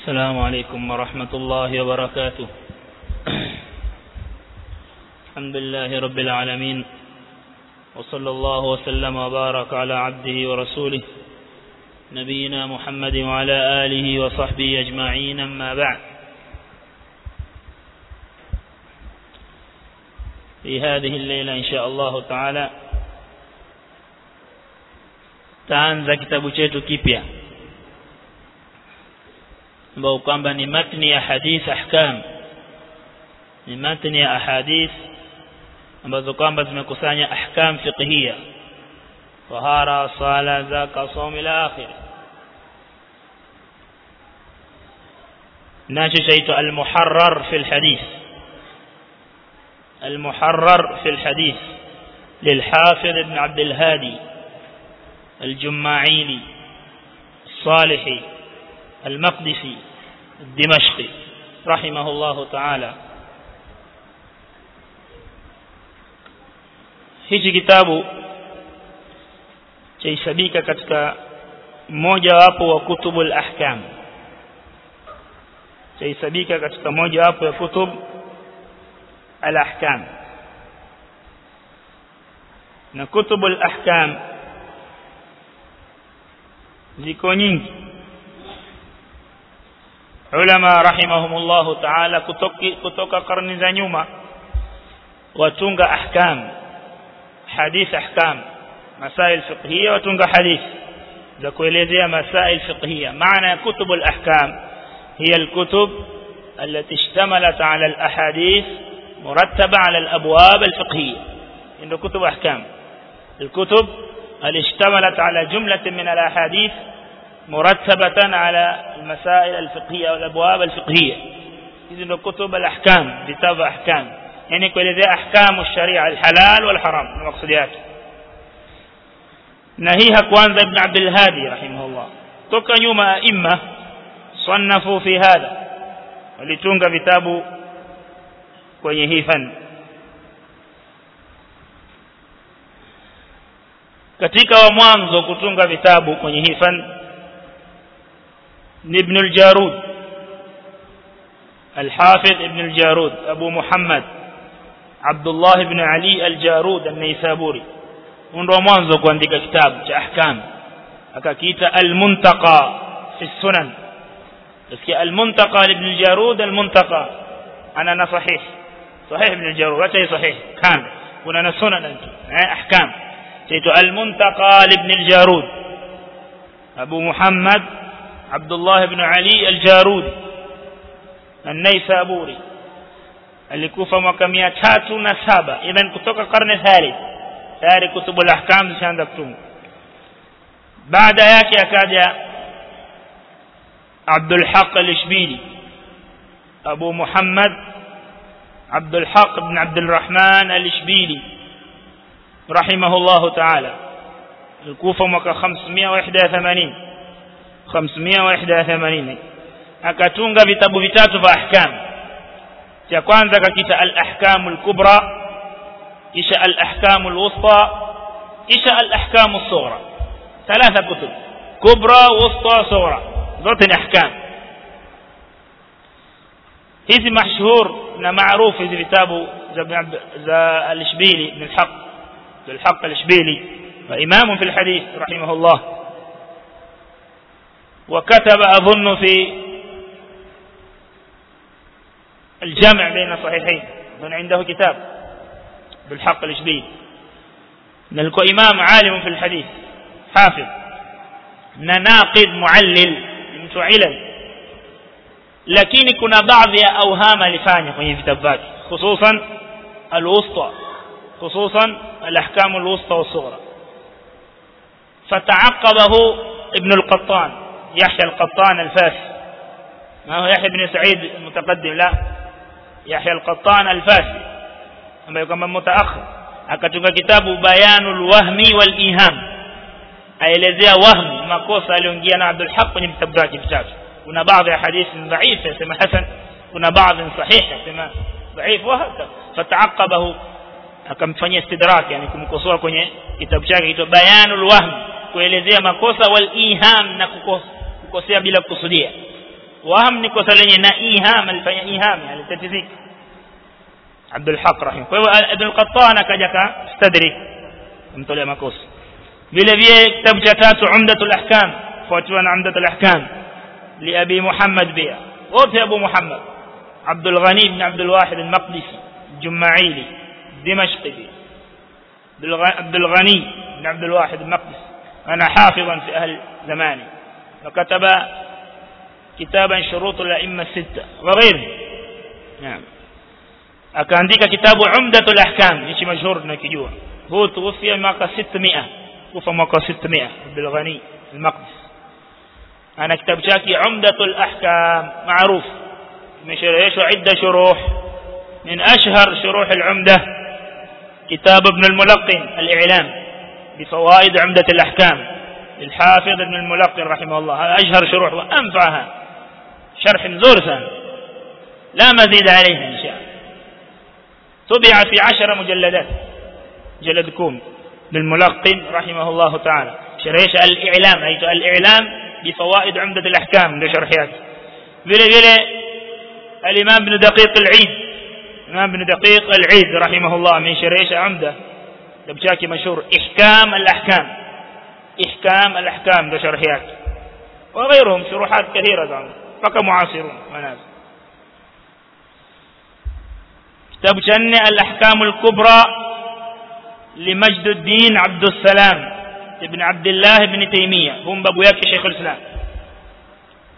السلام عليكم ورحمة الله وبركاته. الحمد لله رب العالمين وصلى الله وسلم وبارك على عبده ورسوله نبينا محمد وعلى آله وصحبه أجمعين أما بعد. في هذه الليلة إن شاء الله تعالى taanza kitabu chetu kipya. Ambao kwamba ni matni ya hadith ahkam ni matni ya ahadith ambazo kwamba zimekusanya ahkam fiqhiyya tahara sala zaka saum ila akhir nacho chaitwa al-muharrar fi al-hadith al-muharrar fi al-hadith للحافظ ابن عبد الهادي الجماعيلي الصالحي المقدسي الدمشقي رحمه الله تعالى hichi kitabu chaisabika katika mmoja wapo wa kutubul ahkam chaisabika katika moja wapo ya kutub al ahkam na kutubul ahkam ziko nyingi ulama rahimahumullah ta'ala kutoka kutoka karne za nyuma watunga ahkam hadith ahkam masail fiqhiyya watunga hadith za kuelezea masail fiqhiyya maana ya kutub al-ahkam hiya al-kutub التي اشتملت على الأحاديث مرتبة على الأبواب الفقهية إنه كتب أحكام الكتب اللي اشتملت على جملة من الأحاديث مرتبة على المسائل الفقهية والأبواب الفقهية. إذن كتب الأحكام كتاب أحكام. يعني كل ذي أحكام الشريعة الحلال والحرام المقصوديات نهيها كوانزا ابن عبد الهادي رحمه الله. توكا يوم أئمة صنفوا في هذا. vitabu kwenye hii fani katika wa mwanzo kutunga vitabu kwenye ابن الجارود. الحافظ ابن الجارود أبو محمد عبد الله بن علي الجارود النيسابوري. ونرمان ذو قندق كتاب تأحكام هكا كيتا المنتقى في السنن. بس كي المنتقى لابن الجارود المنتقى. أنا أنا صحيح. صحيح ابن الجارود أتي صحيح. كان هنا أنا سنن أنت. أحكام. سيت المنتقى لابن الجارود. أبو محمد عبد الله بن علي الجارودي النيس أبوري اللي كوفة مكمياتات نسابة إذا كتوك قرن ثالث ثالث كتب الأحكام سيان دكتوم بعد آياتي أكاد عبد الحق الإشبيلي أبو محمد عبد الحق بن عبد الرحمن الإشبيلي رحمه الله تعالى. الكوفة مكة 581 581 akatunga vitabu vitatu vya ahkam cha kwanza kakita al-ahkam al-kubra kisha al-ahkam al-wusta kisha al-ahkam as-sughra ثلاثة كتب كبرى وسطى صغرى zote ni ahkam hizi mashhur na maarufu hizi vitabu za za al-Ishbili ibn al-Haq al-Haq al-Ishbili وامام في الحديث رحمه الله وكتب أظن في الجمع بين الصحيحين أظن عنده كتاب. بالحق الإشبيل نلقى إمام عالم في الحديث. حافظ. نناقض معلل. متعلل لكن كنا بعض أوهام لفاني. في الكتابات خصوصا الوسطى. خصوصا الأحكام الوسطى والصغرى. فتعقبه ابن القطان. يحيى القطان الفاس. ما هو يحيى بن سعيد المتقدم؟ لا. يحيى القطان الفاس. أما يكون من متأخر أكتب كتاب بيان الوهم والإيهام أي لذي وهم ما قوصة لنجينا عبد الحق من تبدأ كتاب هنا بعض حديث ضعيف اسم حسن هنا بعض صحيح اسم ضعيف وهكذا فتعقبه كم فني استدراك يعني كم قصوة كنية كتاب شاك بيان الوهم كوي لذي ما قوصة والإيهام نكو قوصة kukosea bila kukusudia waham ni kosa lenye na iham alifanya iham alitatizika Abdul Haq rahim kwa hivyo Ibn al-Qattan akaja ka stadrik mtolea makosa vile vile kitabu cha tatu Umdatul Ahkam fuatiwa na Umdatul Ahkam li Abi Muhammad bia wote Abu Muhammad Abdul Ghani ibn Abdul Wahid al-Maqdisi Jumaili Dimashqi عبد الغني بن عبد الواحد المقدسي أنا حافظا في أهل زماني وكتب كتابا شروط الأئمة الستة وغير نعم. أكان ديك كتاب عمدة الأحكام مشهور مجهور نكيجوا هو توفي مقا ستمائة وفى مقا ستمائة بالغني المقدس. أنا كتاب شاكي عمدة الأحكام معروف. مشير يشو عدة شروح؟ من أشهر شروح العمدة كتاب ابن الملقن الإعلام بفوائد عمدة الأحكام. للحافظ ابن الملقن رحمه الله هذا أشهر شروح وأنفعها. شرح زورسا لا مزيد عليه إن شاء طبع في عشر مجلدات. جلد كوم. للملقن رحمه الله تعالى. شريش الإعلام أي الإعلام بفوائد عمدة الأحكام لشرحيات بلا بلا الإمام ابن دقيق العيد. الإمام ابن دقيق العيد رحمه الله من شريش عمدة. بشاكي مشهور. إحكام الأحكام. إحكام الأحكام ده شرحيات. وغيرهم شروحات كثيرة دعم فقط معاصرون منازل كتاب شن الأحكام الكبرى لمجد الدين عبد السلام ابن عبد الله بن تيمية. هم بابو شيخ الإسلام.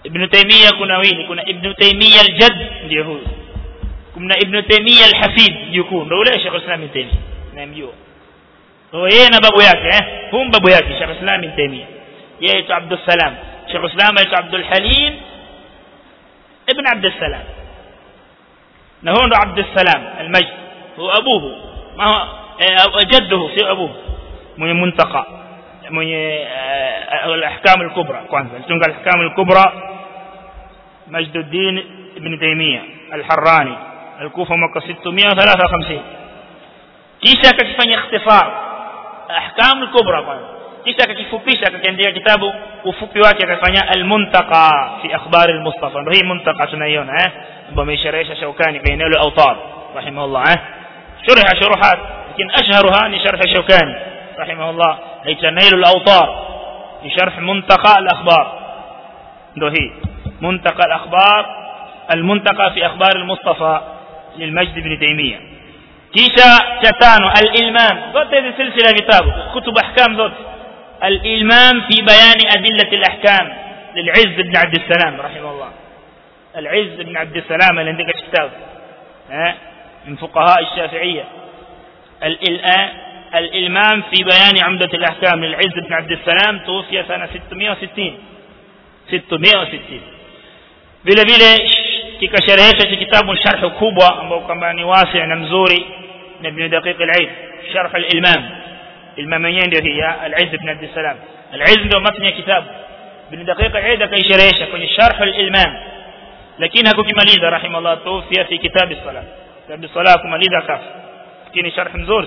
ابن تيمية كنا وين؟ كنا ابن تيمية الجد اليهود. كنا ابن تيمية الحفيد يكون. لا شيخ الإسلام ابن تيمية. نعم هو إيه ينا بابو ياك eh هم بابو ياك شيخ الاسلام ابن تيمية. إيه يي عبد السلام؟ شيخ الاسلام يي عبد الحليم ابن عبد السلام. na huyu ni عبد السلام المجد. هو أبوه. ما هو؟ إيه، جده si أبوه. من منتقى من آه، آه، الأحكام الكبرى. kwanza alitunga الأحكام الكبرى؟ مجد الدين ابن تيمية الحراني. alikufa mwaka 653 kisha akafanya اختصار أحكام الكبرى kwanza kisha akakifupisha akakiandika kitabu ufupi wake akafanya al-muntaqa fi akhbar al-mustafa ndio hii muntaqa tunaiona eh ambayo ameisharhisha Shaukani kwa eneo al-awtar rahimahullah eh lakin ashharuha ni sharh Shaukani rahimahullah aita nail al-awtar ni sharh muntaqa al-akhbar ndio hii muntaqa al-akhbar المنتقى في أخبار المصطفى للمجد بن تيمية kisha cha tano al-ilmam zote hizi silsila vitabu kutub ahkam zote al-ilmam fi bayani adillati al-ahkam للعز بن عبد السلام رحمه الله العز بن عبد السلام اللي عندك كتاب ها من فقهاء الشافعية الإلمام في بيان عمدة الأحكام للعز بن عبد السلام توفي سنة 660 660 vile vile kikasherehesha kitabu sharh kubwa ambao kwamba ni wasi na mzuri ابن دقيق العيد شرح الإلمام. الإلمامين ده هي؟ العز بن عبد السلام. العز ده متن كتاب. ابن دقيق العيد كي شريشة كن شرح الإلمام. لكن هكو كما ليدا رحم الله توفي في كتاب الصلاة. كتاب الصلاة كما ليدا كاف كن شرح مزور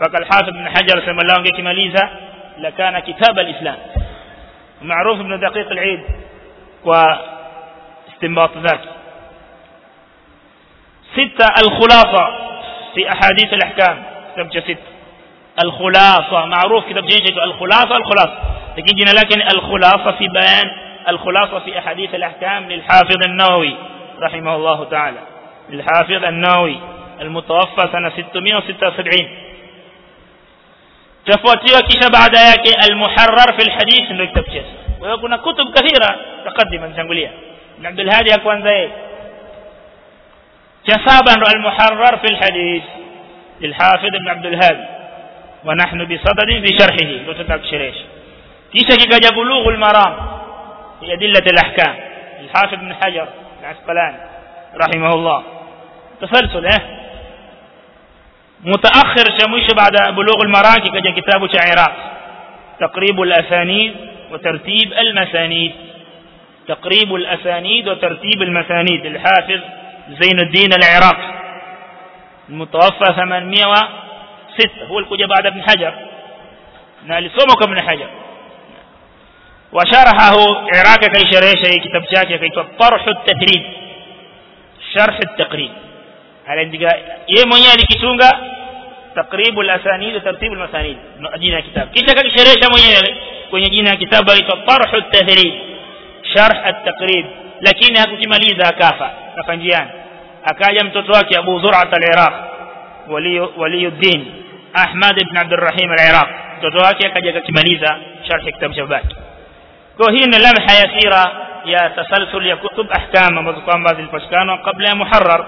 فقال حافظ بن حجر سلم الله كما ليدا لكان كتاب الإسلام. معروف ابن دقيق العيد واستنباط ذاك ستة الخلاصة في أحاديث الأحكام. كتاب ستة الخلاصة. معروف كتاب جيد الخلاصة الخلاصة. لكن جينا لكن الخلاصة في بيان الخلاصة في أحاديث الأحكام للحافظ النووي رحمه الله تعالى. للحافظ النووي المتوفى سنة 676 تفوتيwa kisha baada yake almuharrar fi alhadith ndio kitabu chake kwa hiyo kuna kutub kathira taqaddima Hadi ya kwanza yeye ndo almuharrar fi alhadith للحافظ ابن عبد الهادي. ونحن بصدد في شرحه. لو تتكشريش kisha kikaja bulughul maram fi adillati alahkam الحافظ ابن حجر العسقلاني رحمه الله. تسلسل eh متأخر شموش بعد بلوغ المراكي كجا كتاب عراق تقريب الأسانيد وترتيب المسانيد. تقريب الأسانيد وترتيب المسانيد. الحافظ زين الدين العراق المتوفى 806 هو الكجا بعد ابن حجر. نالسومك ابن حجر. وشرحه عراق كيشريش كتاب chake kaitwa طرح التثريب. شرح التقريب. aliandika yeye mwenyewe alikitunga تقريب الأسانيد وترتيب المسانيد. jina ya kitabu kisha kakisherehesha mwenyewe kwenye jina ya kitabu aitwa طرح التثريب. شرح التقريب. lakini hakukimaliza akafa kafa njiani akaja mtoto wake Abu Zur'at al-Iraq wali waliyuddin Ahmad ibn Abd al-Rahim al-Iraq mtoto wake akaja akakimaliza sharh kitabu cha babake kwa hii ni lamha ya ya tasalsul ya kutub ahkam ambazo kwamba zilipatikana kabla ya muharrar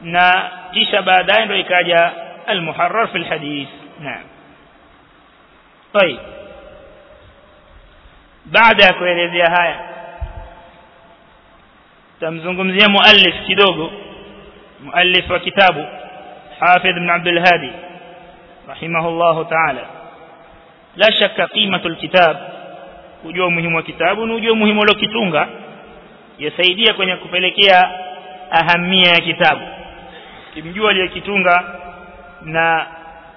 na kisha baadaye ndio ikaja al-muharrar fi al-hadith naam طيب baada ya kuelezea haya tamzungumzia muallif kidogo muallif wa kitabu Hafidh ibn Abdul Hadi rahimahullah ta'ala la shakka qimatu alkitab kujua umuhimu wa kitabu ni ujue umuhimu wa kitunga yasaidia kwenye kupelekea ahamia ya kitabu kimjua aliyekitunga na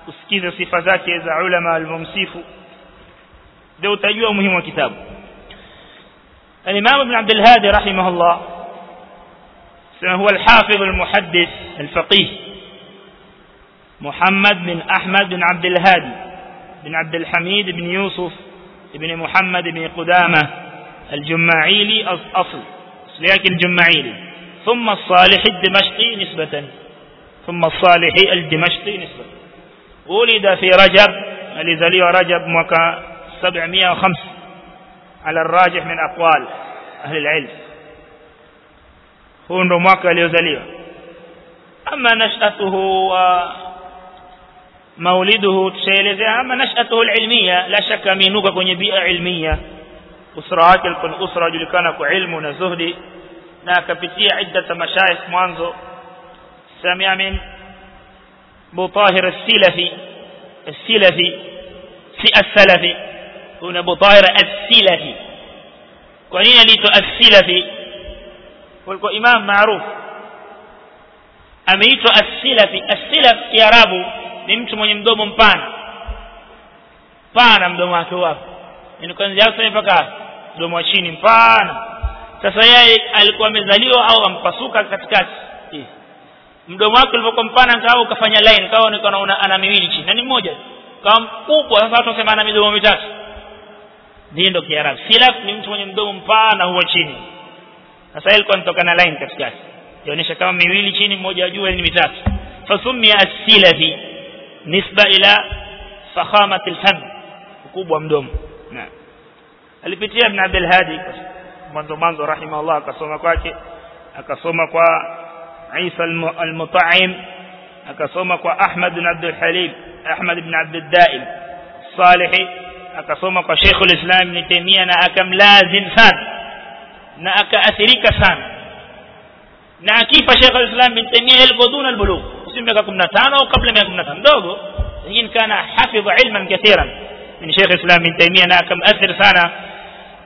usikize sifa zake za ulama almumsifu ndio utajua umuhimu wa kitabu ابن عبد الهادي رحمه الله هو الحافظ المحدث الفقيه. محمد بن أحمد بن عبد الهادي بن عبد الحميد بن يوسف بن محمد بن قدامة الجماعيلي أصل لكن الجماعيلي. ثم الصالح الدمشقي نسبة ثم الصالح الدمشقي نسبة. ولد في رجب لذلي رجب مكة 705 على الراجح من أقوال أهل العلم. هو ndo mwaka aliozaliwa ama nashatuhu wa mauliduhu tushaelezea ama nashatuhu alilmiya la shaka aminuka kwenye bia ilmiya usra wake alikuwa usra julikana kwa ilmu na zuhdi na akapitia idda mashayikh mwanzo samia min butahir as-silafi as-silafi si as-salafi kuna butahir as-silafi kwa nini aliitwa as-silafi walikuwa imam maarufu. Ameitwa as-silafi as-silaf kiarabu ni mtu mwenye mdomo mpana. Pana mdomo wake wapo ni kuanzia hapo mpaka mdomo wa chini mpana. Sasa yeye alikuwa amezaliwa au ampasuka katikati. Mdomo wake ulipokuwa mpana kawa ukafanya line kawa unaona ana miwili chini. Na ni mmoja. Kama mkubwa. Sasa watu wasema ana midomo mitatu. Ndio kiarabu. Silaf ni mtu mwenye mdomo mpana huwa chini sasa ilikuwa inatoka na line katikati inaonyesha kama miwili chini mmoja juu ni mitatu fasumia as-silafi nisba ila fakhamat al-fam ukubwa mdomo naam alipitia ibn Abdul Hadi mwanzo mwanzo rahimahullah akasoma kwake akasoma kwa Isa al-Mut'im akasoma kwa Ahmad bin Abdul Halim Ahmad ibn Abdul Daim Salih akasoma kwa Sheikh al-Islam Ibn Taymiyyah na akamlazim sana na akaathirika sana na akifa Sheikh al-Islam Ibn Taymiyyah alipoduna al-bulugh si miaka 15 au kabla miaka 15 ndogo lakini kana hafidha ilman kathiran min Sheikh al-Islam Ibn Taymiyyah na akamuathir sana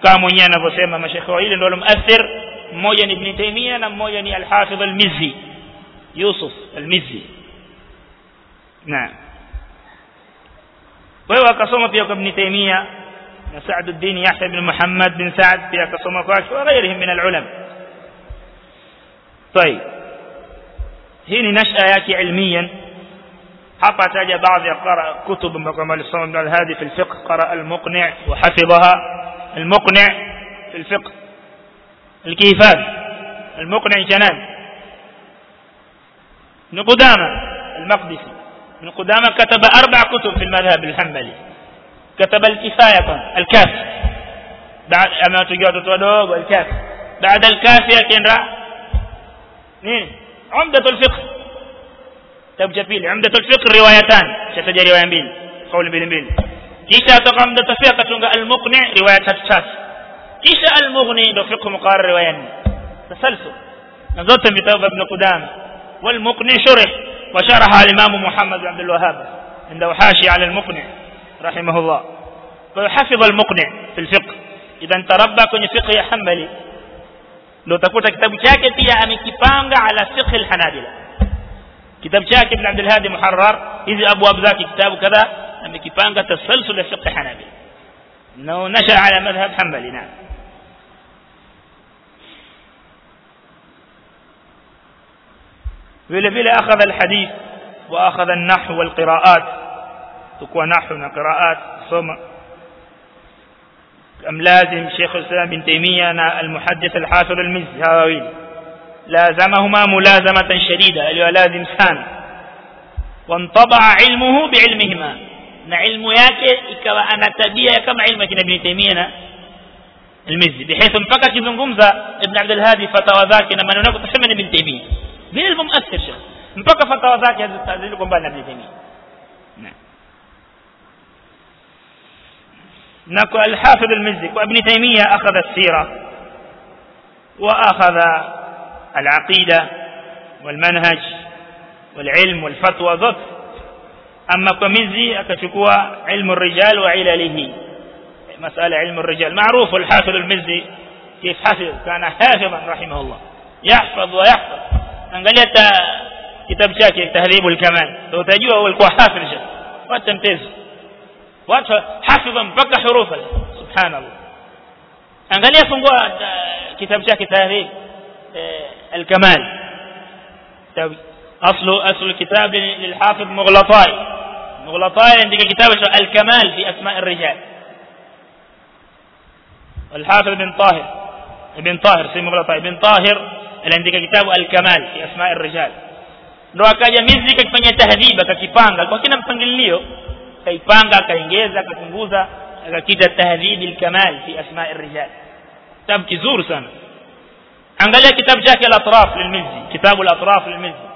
kama mwenyewe anavyosema mashaikh wawili ndio walomuathir mmoja ni Ibn Taymiyyah na mmoja ni al-Hafidh al-Mizzi Yusuf al-Mizzi naam wewe akasoma pia kwa Ibn Taymiyyah سعد الدين يحيى بن محمد بن سعد في أكسومكاش وغيرهم من العلماء. طيب. هنا نشأ ياتي علميا. حتى تجا بعض يقرأ كتب مقام الإسلام بن الهادي في الفقه قرأ المقنع وحفظها. المقنع في الفقه. الكيفان. المقنع جنان. من قدامة المقدسي. من قدامة كتب أربع كتب في المذهب الحنبلي. Kataba al-kifaya al-kafi بعد تجي watoto wadogo al-kafi بعد الكافي akaenda nini عمدة الفقه كتاب جبيل عمدة الفقه روايتان شتجا رواية mbili قول mbili mbili kisha atoka عمدة الفقه katunga المقنع رواية tatu kisha المغني riwaya nne tasalsul na zote vitabu ibn Qudama والمقنع شرح وشرح الإمام محمد عبد الوهاب عنده حاشي على المقنع رحمه الله فحفظ المقنع في الفقه إذا تربى kwenye fiqh ya Hanbali ndio utakuta kitabu chake pia amekipanga ala fiqh al-hanabila kitabu chake ibn Abdul Hadi Muharrar hizi abwab zake kitabu kadha amekipanga tasalsul fiqh hanabila انه نشا على مذهب حنبلي نعم vile vile akhadha alhadith wa akhadha an-nahw wal qira'at tukua nahw na qira'at soma أم لازم شيخ الإسلام بن تيمية المحدث الحافظ المزهاوي لازمهما ملازمة شديدة اللي لازم سان. وانطبع علمه بعلمهما. نعلم ياك كما أنا تبيا كم علمك ابن تيمية المزي. بحيث انفكت ابن قمزة ابن عبد الهادي فتوى ذاك إنما نقول تحمل ابن تيمية. من المؤثر شيخ. انفك فتوى ذاك هذا التعزيل قمبال ابن تيمية. نكو الحافظ المزك وابن تيمية أخذ السيرة وأخذ العقيدة والمنهج والعلم والفتوى ضد. أما كمزي أتشكوى علم الرجال وعلله. مسألة علم الرجال. معروف الحافظ المزي كيف حفظ كان حافظا رحمه الله. يحفظ ويحفظ. أنقلت كتاب شاكر تهذيب الكمال. لو تجوه هو الكوحافر جد. وتمتز watu hafidha mpaka hurufa subhanallah angalia fungua kitabu chake tahdhib الكمال اصل اصل الكتاب للحافظ مغلطاي مغلطاي عندك كتاب الكمال في اسماء الرجال والحافظ بن طاهر ابن طاهر سي مغلطاي ابن طاهر kitabu al-kamal fi asma' ar-rijal ndo akaja mizi kakifanya tahdhiba kakipanga kwa kina mpangilio kaipanga akaongeza akapunguza akakita tahdhib al-kamal fi asma' ar-rijal kitabu kizuri sana angalia kitabu chake al-atraf kitabu al-atraf lil-mizzi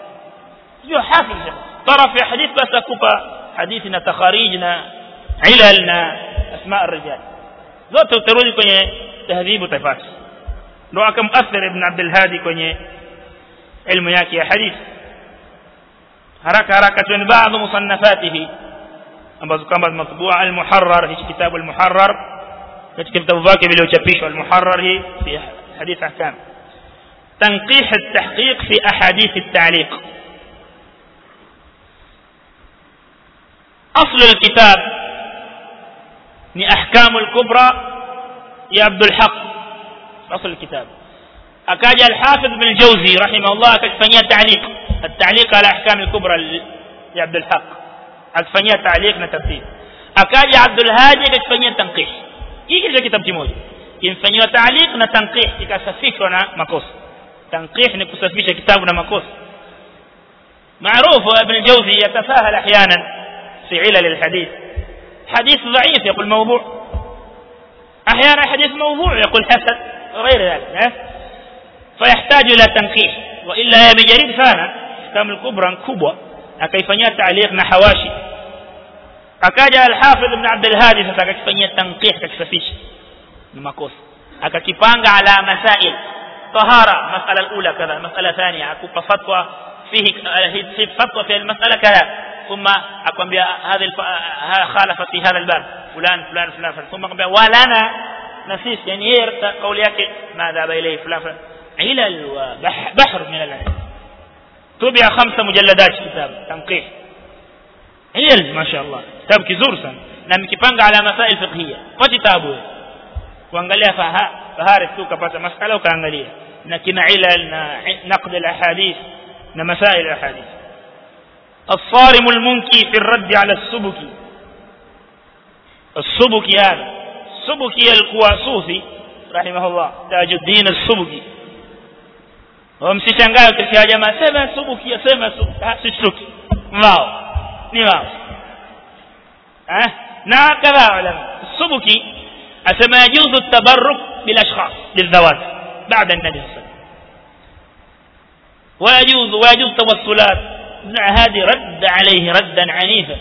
taraf ya hadith basi akupa hadithi na takharij na ilal na asma' ar-rijal zote utarudi kwenye tahdhibu tafati ndo akamuathir ibn Abdul Hadi kwenye ilmu yake ya hadith haraka haraka tuende baadhi musannafatihi ambazo kama matbua al-muharrar hichi kitabu al-muharrar. Katika vitabu vyake vilivyochapishwa al-muharrar hii fi hadith ahkam تنقيح التحقيق في أحاديث التعليق أصل الكتاب ni أحكام الكبرى يا عبد الحق أصل الكتاب أكاج الحافظ بن الجوزي رحمه الله أكفنيا تعليق التعليق على أحكام الكبرى لعبد الحق أكفنيا تعليق نترتيب أكاج عبد الهادي أكفنيا تنقيح. hiki ndio kitabu kimoja kimfanyiwa taaliq na tanqih ikasafishwa na makosa tanqih ni kusafisha kitabu na makosa معروف ابن الجوزي يتساهل أحيانا في علل الحديث. حديث ضعيف يقول موضوع. أحيانا حديث موضوع يقول حسن غير ذلك فيحتاج إلى تنقيح. وإلا هي بجريد sana كم الكبرى kubwa akaifanyia تعليق na hawashi akaja al-Hafidh ibn Abd al-Hadi sasa akakifanyia tanqih akakisafisha ni makosa. Akakipanga ala masail طهارة مسألة الأولى كذا مسألة ثانية أكوب فتوى فيه فيه فتوى في المسألة كذا ثم أقوم هذه الف... خالفت في هذا الباب فلان فلان فلان. ثم أقوم ولنا نسيس يعني هي قول ياك ما ذهب إليه فلان فلان علل وبحر من العلم طبع خمسة مجلدات كتاب تنقيح شاء الله كتاب كزور sana na mkipanga ala masail fiqhiyya kwa kitabu kuangalia faha fahari tu kapata masala ukaangalia na kina ilal na naqd al ahadith na masail al ahadith الصارم المنكي في الرد على السبكي السبكي هذا السبكي alikuwa sufi rahimahullah tajuddin السبكي wamsishangae ukisikia jamaa sema subuki sema subuki wao نعم ها؟ ناقذ علم. السبكي أسمى يجوز التبرك بالأشخاص للذوات بعد النبي صلى الله عليه ويجوز ويجوز توصلات هذه رد عليه ردا عنيفا.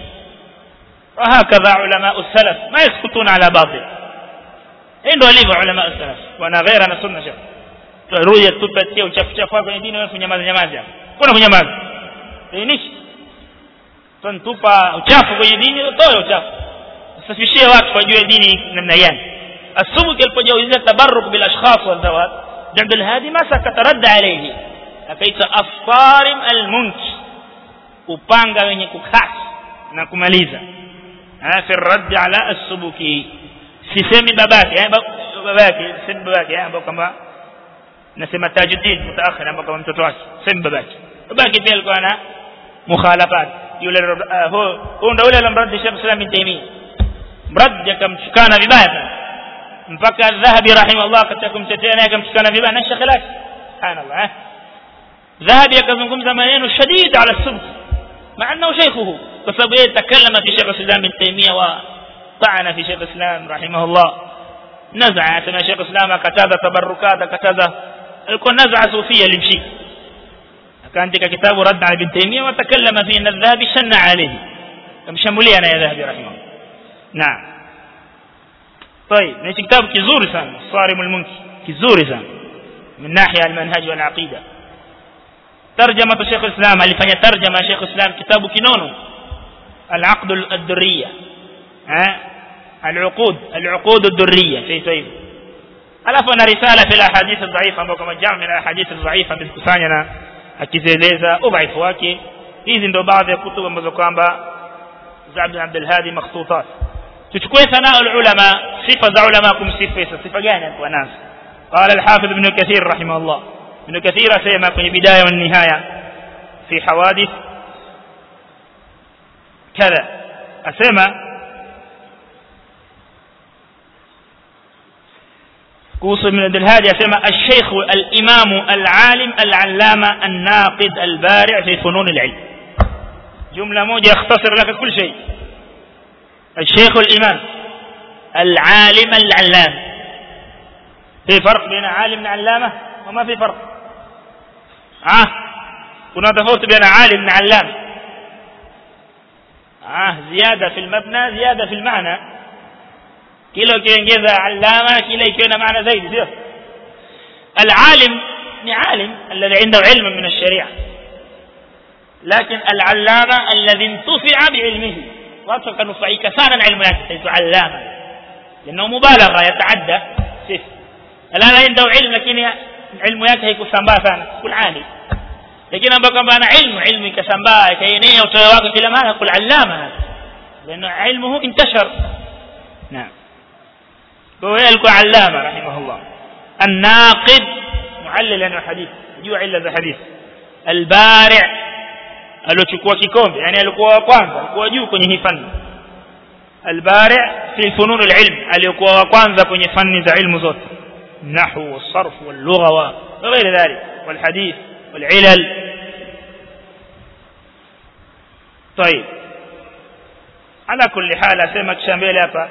وهكذا علماء السلف. ما يسكتون على باطل. إن رليف علماء السلف. وأنا غير أنا سنة شر رؤية تبتية وشف شف وفن يدين وفن يماز يماز يماز في يماز إنش tuntupa uchafu kwenye dini toa uchafu usafishie watu wajue dini namna gani tabarruk bil ashkhas wal zawat Abdul Hadi ma sakatarada alayhi akaita afarim al munki upanga wenye kukata na kumaliza fi radd ala as-subuki sisemi babake eh babake sisemi babake eh ambao kama nasema tajuddin mutaakhir ambao kama mtoto wake sisemi babake babake pia alikuwa na mukhalafat yule huo ndio yule alomradi Sheikh Islam bin Taymiyyah mradi akamchukana vibaya mpaka dhahabi rahimahullah katika kumtetea naye akamchukana vibaya na Sheikh lake subhanallah eh dhahabi akazungumza maneno shadid ala subh مع انه شيخه بسبب تكلم في شيخ الاسلام ابن تيميه وطعن في شيخ الاسلام رحمه الله نزع كما شيخ الاسلام كتابه تبركات كتابه alikuwa naz'a sufia كان كانتك كتاب رد على ابن تيمية وتكلم في أن الذهب شن عليه. مشمولي أنا يا ذهبي رحمه نعم. طيب نيش كتاب كزور سان صارم المنكي كزور سان من ناحية المنهج والعقيدة. ترجمة الشيخ الإسلام اللي فني ترجمة الشيخ الإسلام كتاب كنونه العقد الدرية. ها؟ العقود العقود الدرية. في طيب. ألفنا رسالة في الأحاديث الضعيفة أبوكم الجامع من الأحاديث الضعيفة بالكسانينا. Akizieleza udhaifu wake hizi ndio baadhi ya kutubu ambazo kwamba za Abdul Abdul Hadi makhtutat tuchukue sanaa ulama sifa za ulama kumsifu sifa gani alikuwa nazo قال الحافظ ابن كثير رحمه الله ابن كثير سيما في البداية والنهاية في حوادث كذا أسمى كوس من الهادي أسمى الشيخ الإمام العالم العلامة الناقد البارع في فنون العلم. جملة موجة يختصر لك كل شيء. الشيخ الإمام العالم العلام في فرق بين عالم وعلامة وما في فرق؟ آه كنا تفوت بين عالم وعلامة آه زيادة في المبنى زيادة في المعنى. Kila ukiongeza allama kila ikiwa na maana zaidi sio العالم ni alim alladhi عنده علم من الشريعه لكن العلامه الذي انتفع بعلمه watu kanufaika sana na ilmu yake aitwa allama لأنه مبالغه يتعدى صف الان عنده علم لكن ilmu yake haikusambaa sana kul alim lakini ambapo kwamba ana ilmu ilmu ikasambaa ikaenea utoyo wake kila mara kul allama لأنه علمه انتشر نعم فهو يلقى علامة رحمه الله. الناقد معلل عن الحديث جوع إلا ذا حديث البارع ألو تكوى كيكوم؟ يعني ألو كوى فن، البارع في فنون العلم ألو كوى كوان ذا كوني فن ذا علم زوت. النحو والصرف واللغة وغير ذلك والحديث والعلل. طيب. على كل حال أسمى كشامبيل أفا.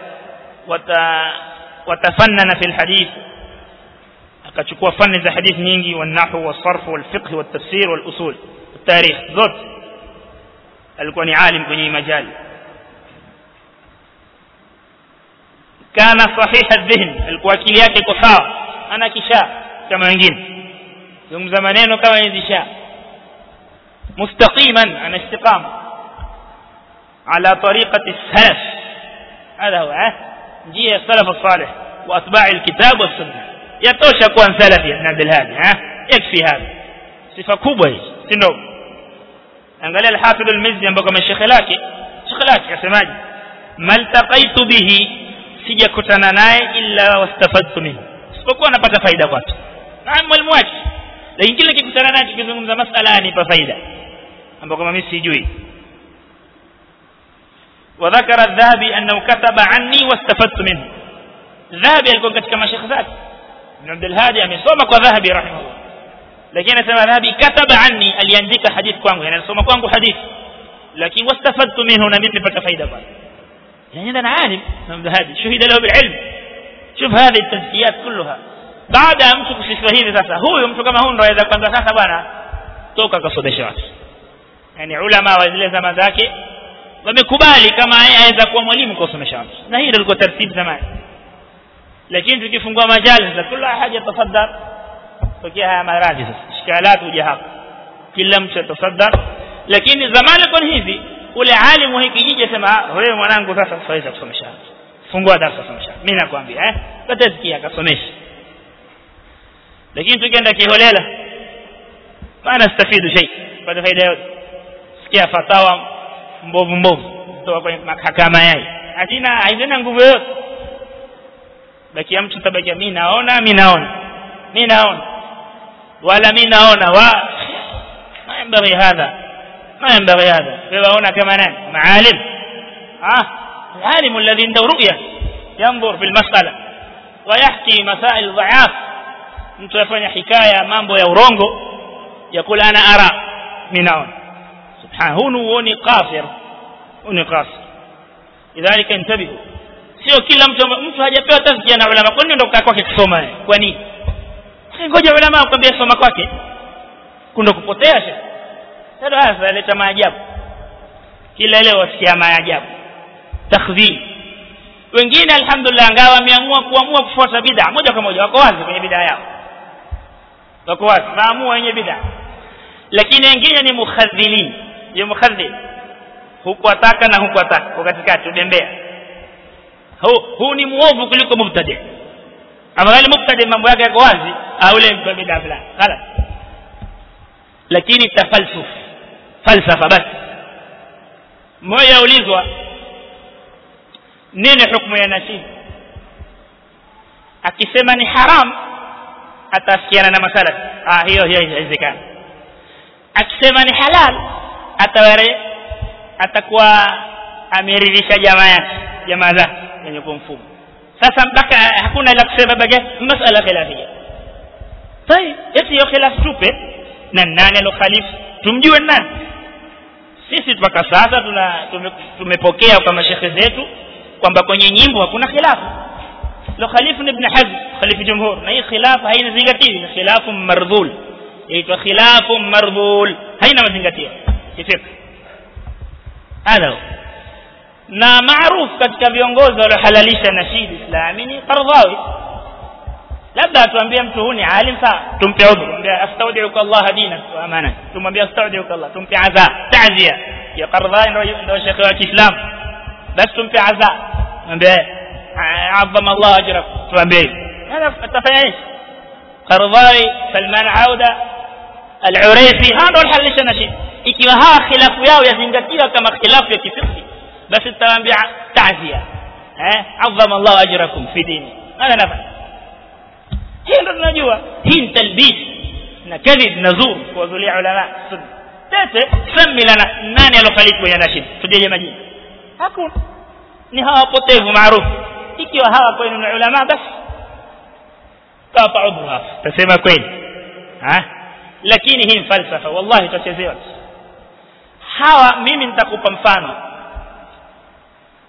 وتأخذ وتفنن في الحديث akachukua fani za hadith nyingi wanahu wasarf walfiqh waltafsir walusul التاريخ zote alikuwa ni alim kwenye majali kana sahih adhihn alikuwa akili yake iko sawa ana kisha kama wengine zungumza maneno kama yezisha mustaqiman ana istiqama ala tariqati salaf هذا هو جي السلف الصالح وأتباع الكتاب والسنة يتوش أكوان ثلاثي من عبد الهادي يكفي هذا صفة كوبوي سنو أنقل الحافظ المزي أنبقى من الشيخ لاكي الشيخ لاكي يا سماجي ما التقيت به سيجا كتناناي إلا واستفدت منه سبقوا أنا بات فايدة قوات نعم والمواجه لكن كلا كتناناي كتناناي كتناناي كتناناي كتناناي كتناناي كتناناي كتناناي كتناناي كتناناي كتناناي كتناناي وذكر الذهبي أنه كتب عني واستفدت منه. الذهبي يكون كتك مشيخ ذات من عبد الهادي أمين. صومك وذهبي رحمه الله. لكن سمع ذهبي كتب عني. أن حديث كوانغو؟ يعني صومك كوانغو حديث. لكن واستفدت منه نمني فكفيدة قال يعني أنا عالم. عبد الهادي. شهد له بالعلم شوف هذه التزكيات كلها. بعد أمسك الشهيد ساسا هو يمسك ما هون إذا كنت ساسا بانا توكا قصود الشرس يعني علماء وإذن لزم ذاكي. Wamekubali kama yeye aweza kuwa mwalimu kwa kusomesha watu na hii ndio ilikuwa taratibu zamani lakini tukifungua majali sasa kila haja tasaddar tokea haya maradhi sasa shikalat huja hapa kila mtu atasaddar lakini zamani kwa hivi ule alimu hiki kijiji sema wewe mwanangu sasa saweza kusomesha fungua darasa kusomesha mimi nakwambia eh tatasikia akasomesha lakini tukienda kiholela maana stafidu shay pata faida yote sikia fatawa mbovu mbovu kutoka kwenye mahakama yai hazina hazina nguvu yote bakia mtu tabakia mimi naona mimi naona mimi naona wala mimi naona wa ينبغي هذا ما ينبغي هذا فيبقى كما نان معالم آه العالم الذي عنده رؤية ينظر في المسألة ويحكي مسائل ضعاف mtu afanya hikaya mambo ya urongo yakul ana ara minaon subhana huu nuoni kafir huu ni kafir idhalika intabihu sio kila mtu mtu hajapewa tazkia na ulama kwani ndo kaa kwake kusoma kwa nini ngoja ulama akwambia soma kwake kuna kupotea sasa sasa haya leta maajabu kila leo wasikia maajabu takdhib wengine alhamdulillah ngawa wameamua kuamua kufuata bid'a moja kwa moja wako wazi kwenye bid'a yao wako wazi maamua wenye bid'a lakini wengine ni mukhadhilin ni mukhadhil huku ataka na huku ataka kwa katikati udembea huu huu ni muovu kuliko mubtadi afadhali mubtadi mambo yake yako wazi au ule mtu bid'a fulani khalas lakini tafalsuf falsafa basi mmoja ulizwa nini hukumu ya nashid akisema ni haram atafikiana na masala ah hiyo hiyo haiwezekani akisema ni halal ataware atakuwa ameridhisha jamaa yake jamaa zake yenye kumfumo sasa mpaka hakuna la kusema baga masala khilafia طيب eti hiyo khilaf tupe na nani alokhalifu tumjue nani sisi mpaka sasa tuna tumepokea kwa mashekhe zetu kwamba kwenye nyimbo hakuna khilafu lo khalifu ibn hazm khalifu jumhur na hii khilafu haina zingatiwi ni khilafu mardhul yaitwa khilafu mardhul haina mazingatio kifika hadha na maarufu katika viongozi waliohalalisha nashidi islami ni qardhawi labda atuambie mtu huu ni alim sawa tumpe udhu tumwambie astaudiuka Allah dinak wa amana tumwambie astaudiuka Allah tumpe adha ta'ziya ya qardhawi ndio shekhe wa Kiislamu basi tumpe adha mwambie عظم الله اجرك tuambie هذا atafanya إيش قرضاي سلمان عوده العريفي هذا الحل نشيد ikiwa haa khilafu yao yazingatiwa kama khilafu ya kifiki basi tutawaambia ta'zia eh azama Allah ajrakum fi dini hada nafanya hii ndo tunajua hii ni talbis na kadhib na zur kuwazulia ulama sunna tete sami lana nani alofalifu ya nashid tujeje majina hakuna ni hawa wapotevu maarufu ikiwa hawa kwenu ni ulama basi tapa udhu hapa tasema kweli ha lakini hii falsafa wallahi tutachezewa hawa mimi nitakupa mfano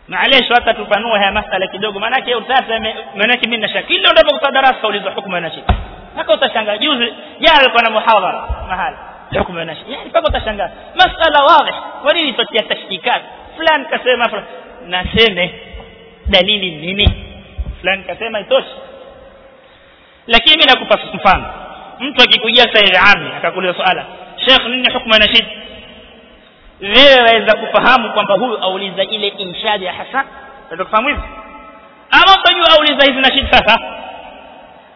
معلش hata tupanue haya masala kidogo maana yake utata maana yake mimi nashaka kila unapokuta darasa ulizo hukumu ya nashid mpaka utashangaa juzi jana alikuwa na muhadhara mahali hukumu ya nashid yani mpaka utashangaa masala wazi kwa nini tutia tashkikat fulani kasema fulani naseme dalili nini fulani kasema itoshi lakini mimi nakupa mfano mtu akikujia sayyid ami akakuuliza swala sheikh nini hukumu ya nashid wewe waweza kufahamu kwamba huyu auliza ile inshadi ya hasan ndio kufahamu hivi ama utajua auliza hizi nashid sasa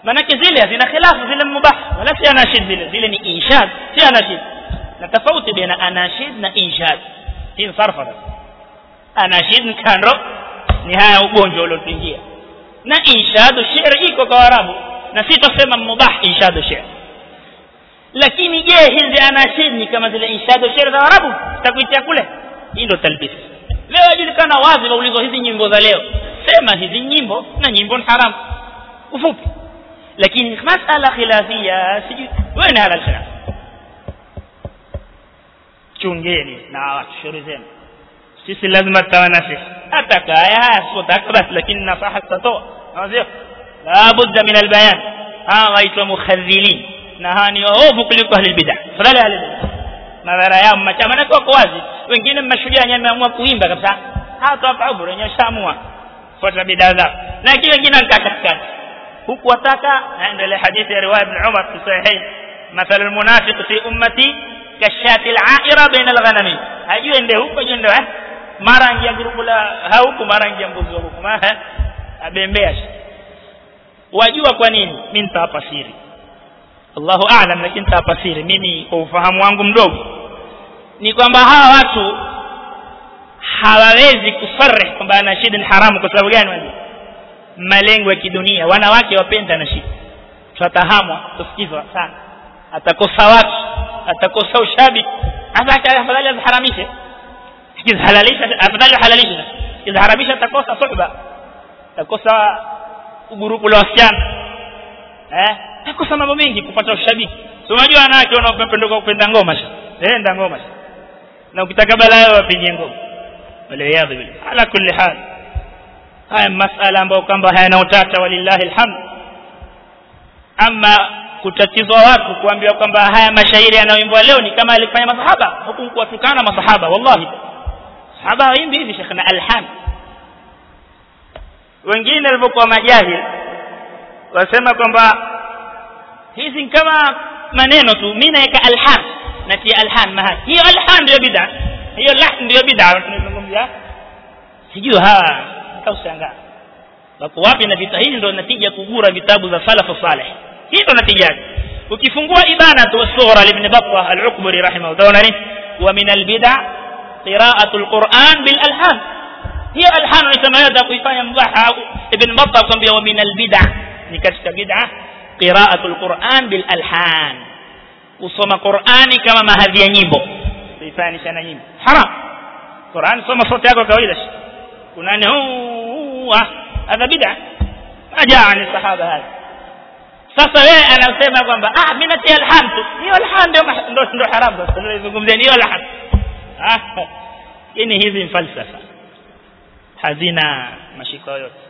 manake zile zina khilafu zile mubah wala si anashid zile zile ni inshad si anashid na tofauti baina anashid na inshad hii sarfa anashid kando ni haya ugonjwa uliotuingia na inshadu shi'r iko kwa arabu na si tusema mubah inshadu shi'r lakini je hizi anashid ni kama zile inshadu shi'r za arabu takuitia kule hii ndio talbis leo yajulikana wazi waulizwa hizi nyimbo za leo sema hizi nyimbo na nyimbo ni haramu ufupi lakini masala khilafia sijui wewe ni halal khilaf chungeni na watu shauri zenu sisi lazima tutawa na sisi hata kaya basi lakini nasaha tutatoa la budda min albayan hawa waitwa mukhadhilin na hawa ni waovu kuliko ahli bid'ah fadhali ahli bid'ah madhara yao machama na kwa wazi wengine mashujaa wenyewe wameamua kuimba kabisa hata hapa ubure wenyewe shamua fuata bid'ah zao lakini wengine wanakaa katikati huku wataka naendelea hadithi ya riwaya ibn Umar fi sahihain مثل المنافق في أمتي كالشاة العائرة بين الغنم hajui ende huko jende eh mara ingia grupu la huku mara ingia mbuzi huku mara abembea wajua kwa nini mimi nitawapa siri Allahu a'lam lakini nitawapa siri mimi kwa ufahamu wangu mdogo ni kwamba hawa watu hawawezi kufarih kwamba anashid ni haramu kwa sababu gani malengo ya kidunia wanawake wapenda na shida tutahamwa tusikizwa sana atakosa watu atakosa ushabiki hata afadhali aziharamishe ikizhalalisha afadhali halalishe ikizharamisha atakosa suhba atakosa gurupu la wasichana eh atakosa mambo mengi kupata ushabiki so unajua wanawake wanapenda kupenda ngoma enda ngoma na ukitaka balaa wapige ngoma waliyadhi billah ala kulli hal haya masala ambayo kwamba hayana utata walillahi alhamd ama kutatizwa watu kuambiwa kwamba haya mashairi yanayoimbwa leo ni kama alifanya masahaba huku kuwatukana masahaba wallahi sahaba waimbi hivi shekh na alham wengine walivyokuwa majahil wasema kwamba hizi kama maneno tu mimi naweka alham natia alhan mahali hiyo alhan ndio bid'a hiyo lah ndio bid'a tunazungumzia sijui ha kaushangaa wako wapi na vita hizi ndio natija kugura vitabu za salafu salih hii ndo natija ukifungua ibana tu sughra ibn battah al-ukbari rahimahullah nani wa min al-bid'a qira'atu al-quran bil alhan hiyo alhan unasema yada kuifanya mzaha ibn battah kwambia wa min al-bid'a ni katika bid'a qira'atu al-quran bil alhan kusoma qurani kama mahadhi ya nyimbo kuifanisha na nyimbo haram qurani soma sauti yako kawaida kuna ni هذا بدعة ما جاء عن الصحابة هذا sasa wewe anasema kwamba ah mimi natia alham tu hiyo alham ndio ndio ndio haram basi ndio hiyo alham ah ini hizi falsafa hazina mashiko yote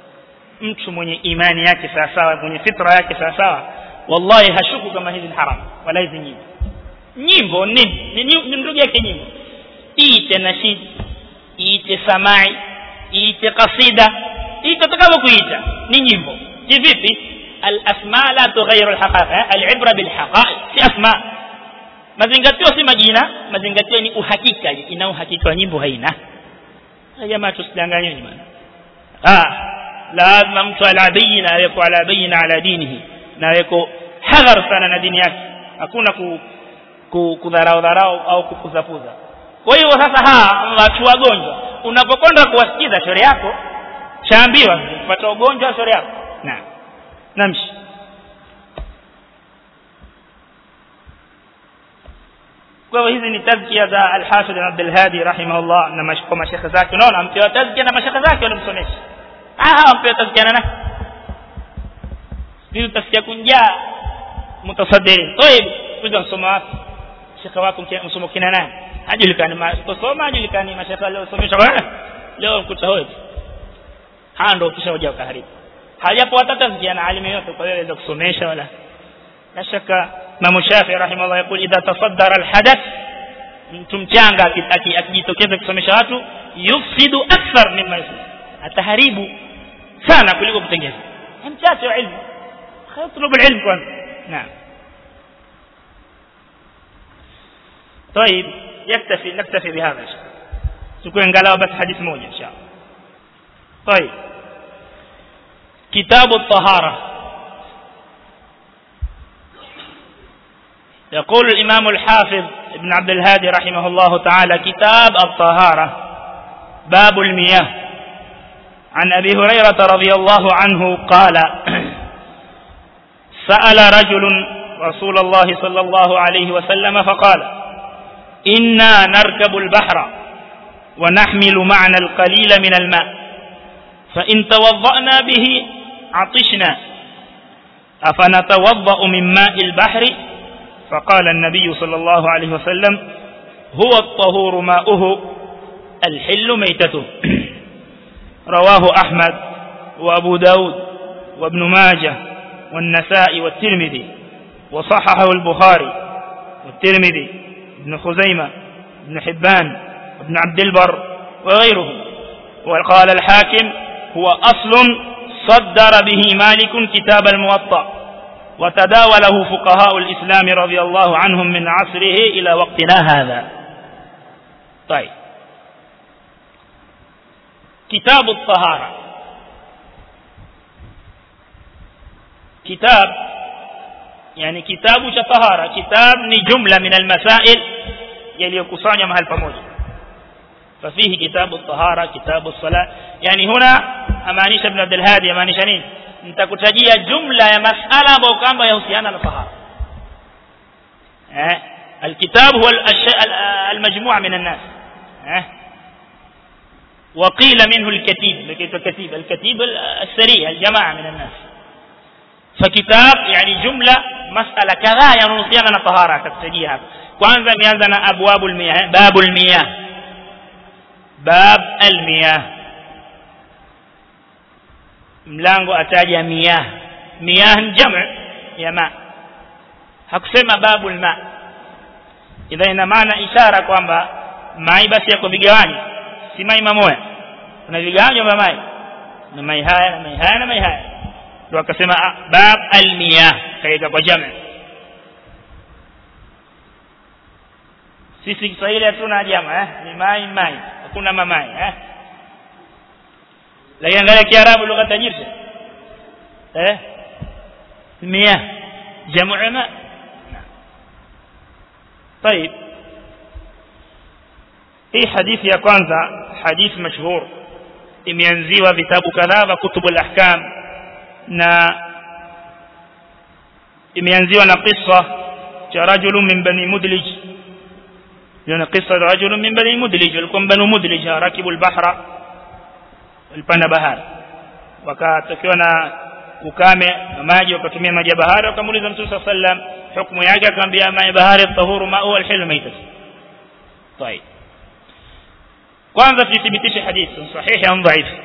mtu mwenye imani yake sawa sawa mwenye fitra yake sawa sawa wallahi hashuku kama hizi ni haram wala hizi nyimbo nyimbo nini ni ndugu yake nyimbo iite nashid iite samai iite kasida itakavyo kuita ni nyimbo kivipi الاسماء لا تغير الحقائق العبره بالحقائق si asma mazingatio si majina mazingatio ni uhakika ina uhakika nyimbo haina jamaa tusidanganywe bwana ah lazima mtu ala bayina yuko ala bayina ala dinihi na yuko hadhar sana na dini yake hakuna ku kudharau dharau au kupuzapuza kwa hiyo sasa ha watu wagonjwa unapokwenda kuwasikiza shauri yako chaambiwa kupata ugonjwa shauri yako naam namshi kwa hivyo hizi ni tazkia za al-Hafidh Abdul Hadi rahimahullah na mashekhe zake unaona mpewa tazkia na mashekhe zake walimsomesha ah mpewa tazkia na ndio tazkia kunjaa mutasaddirin طيب kuja msomo wapi shekhe wako msomo kina nani hajulikani kusoma hajulikani mashekhe waliosomesha leo mkuta hoyo haya ndio kisha hoja ukaharibu hajapo hata tazkia na alimu yote kwa hiyo kusomesha wala la shaka Imam Shafi rahimahullah yakul idha tasaddara alhadath mtu mchanga akijitokeza kusomesha watu yufsidu akthar mimma yufsid ataharibu sana kuliko kutengeza. Mchache wa ilmu. خاطلب العلم kwanza. نعم طيب يكتفي نكتفي بهذا الله تكون انقلوا بس حديث موجه ان شاء الله طيب كتاب الطهارة يقول الإمام الحافظ ابن عبد الهادي رحمه الله تعالى كتاب الطهارة باب المياه عن أبي هريرة رضي الله عنه قال سأل رجل رسول الله صلى الله عليه وسلم فقال إنا نركب البحر ونحمل معنا القليل من الماء فإن توضأنا به عطشنا أفنتوضأ من ماء البحر؟ فقال النبي صلى الله عليه وسلم هو الطهور ماؤه الحل ميتته. رواه أحمد وأبو داود وابن ماجه والنساء والترمذي وصححه البخاري والترمذي ابن خزيمة ابن حبان ابن عبد البر وغيرهم. وقال الحاكم هو أصل صدر به مالك كتاب الموطأ وتداوله فقهاء الإسلام رضي الله عنهم من عصره إلى وقتنا هذا. طيب. كتاب الطهارة. كتاب يعني كتاب شطهارة كتاب نجملة من المسائل يلي قصانيا مهل فموج ففيه كتاب الطهارة كتاب الصلاة. يعني هنا أمانيش ابن عبد الهادي أمانيش أمانيشاني أنت كنت تجي جملة يا مسألة بوكام بيوسيانا الطهارة. الكتاب هو المجموعة من الناس. ها؟ وقيل منه الكتيب الكتيب الكتيب السريع الجماعة من الناس. فكتاب يعني جملة مسألة كذا ينوصينا نطهارة تتجيها كوانزا ميازنا أبواب المياه باب المياه. باب المياه. ملانغو أتاجي مياه. مياه جمع يا ماء. هكسما باب الماء. إذا إنما أنا إشارة كوانبا ما يبسيكو بجواني. Si mai mamoja kuna vigawanyo vya mai na mai haya na mai haya na mai haya ndio akasema bab al miyah kaika kwa jamu sisi Kiswahili hatuna jama eh ni mai mai hakuna mamai eh lakini angalia Kiarabu lugha tajiri eh mia jamu ma طيب hii hadithi ya kwanza hadithi mashhur imeanziwa vitabu kadhaa vya kutubu al-ahkam na imeanziwa na qissa cha rajulun min bani mudlij لأن قصة رجل من بني مدلج ولكم بنو مدلج ركبوا البحر walipanda bahari wakatakiwa na ukame maji wakatumia maji ya bahari wakamuuliza mtume الله عليه وسلم hukumu yake akamwambia maji bahari tahuru ma'u al-hilm maitat طيب kwanza tuthibitishe hadithi sahihi au dhaifu?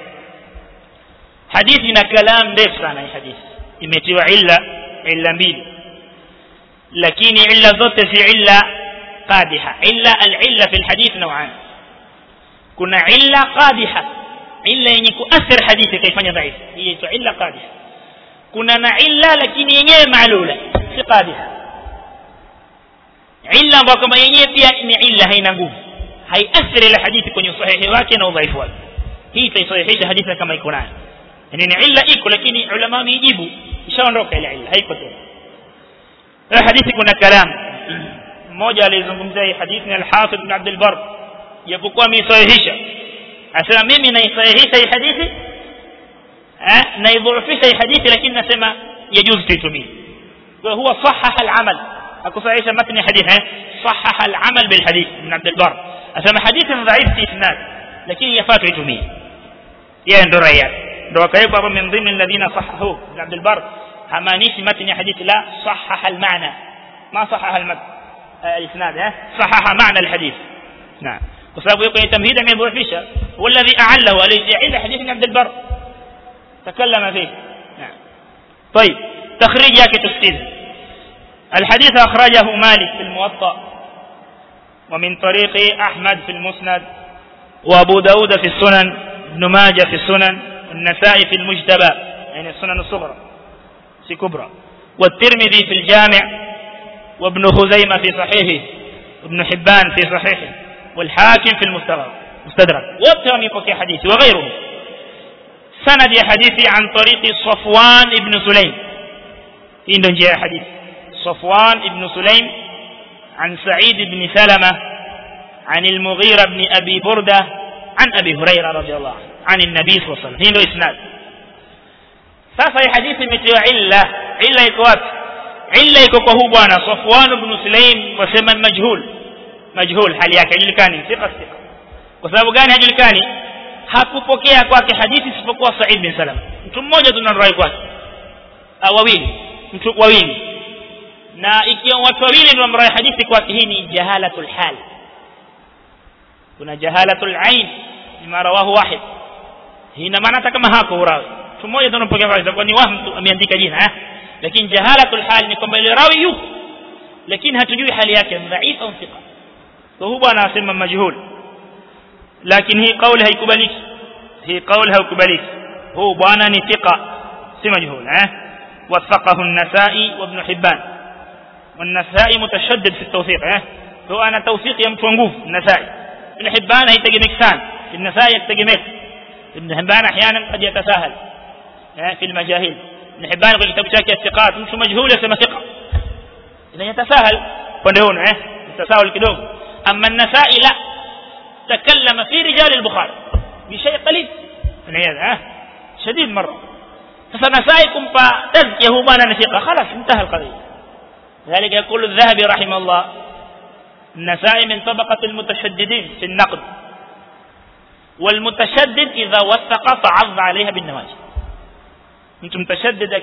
Hadithi ina kalam ndefu sana hii hadithi. Imetiwa illa illa mbili. Lakini illa zote si illa قادحة إلا العلة في الحديث نوعان كنا علة قادحة إلا يعني كؤثر حديث كيف ضعيف هي علة قادحة كنا علة لكن ينيه معلولة في قادحة علة وكما ينيه فيها إن علة هي نقوم أثر إلى حديث كن يصحيح واكن أو ضعيف واكن هي تصحيح حديث كما يكون عن يعني علة إيكو لكن علماء يجيبوا إشان روك إلى علة هي كتير الحديث كنا كلام mmoja alizungumzia hii hadithi ni al-Hafidh ibn Abd al-Barr japokuwa ameisahihisha asema mimi naisahihisha hii hadithi eh naidhuufisha hii hadithi lakini nasema yajuzu tuitumie kwa huwa sahaha al-amal akusahihisha matni hadithi eh sahaha al-amal bil hadith ibn Abd al-Barr asema hadithi dhaif fi isnad lakini yafaa tuitumie yeye ndo rai yake ndo akaweka hapo min dhimni alladhina sahahu ibn Abd al-Barr hamaanishi matni hadithi la sahaha al-ma'na ما صحح المتن الاسناد ها صحح معنى الحديث نعم وسبب يكون تمهيدا من ضعفيشه هو الذي اعله الذي حديث ابن عبد البر تكلم فيه نعم طيب تخريج ياك تفسير الحديث اخرجه مالك في الموطأ ومن طريق أحمد في المسند وأبو داود في السنن ابن ماجه في السنن والنسائي في المجتبى يعني السنن الصغرى في كبرى. والترمذي في الجامع وابن خزيمة في صحيحه ابن حبان في صحيحه والحاكم في المستدرك مستدرك. وابتغني في حديث وغيره. سند حديثي عن طريق صفوان ابن سليم. إن جاء حديث صفوان ابن سليم عن سعيد بن سلمة عن المغيرة بن أبي بردة عن أبي هريرة رضي الله عنه عن النبي صلى الله عليه وسلم. إسناد ففي حديث متوى علة علة يكوات علة يكوكوه بوانا صفوان بن سليم وسمى مجهول مجهول حاليا كجلكاني ثقة ثقة وسبب كان هجلكاني حقو بوكيا كواك حديث سفقوا سعيد بن سلمة ثم موجد من الرأي كواك أو وين ثم وين na ikiwa watu wawili ndio wamrai hadithi kwake hii ni jahalatul hal kuna jahalatul ain bima rawahu wahid hii ina maana hata kama hako urawi mtu mmoja ndio anampokea kwa sababu ni wahmu ameandika jina eh lakini jahalatul hal ni kwamba ile rawi yuko lakini hatujui hali yake dhaif au thiqa kwa huwa anasema majhul lakini hii kauli haikubaliki hii kauli haikubaliki huu bwana ni thiqa si majhul eh وثقه النسائي وابن حبان والنسائي متشدد في التوثيق آه هو أنا توثيق يمت nguvu النسائي. ابن حبان هيتجمك سان النسائي يتجمك ابن حبان أحيانا قد يتساهل آه في المجاهيل. ابن حبان يقول كتاب chake الثقات majhul yasema thiqa ina yatasahal pande huo eh tasahul kidogo amma an-nasa'i la تكلم في رجال البخاري بشيء قليل. من هذا ها؟ شديد tazkia huyu bwana ni thika خلاص انتهى القضية. ذلك يقول الذهبي رحمه الله النسائي من طبقة المتشددين في النقد والمتشدد إذا وثق فعض عليها بالنواجذ mtu mtashaddid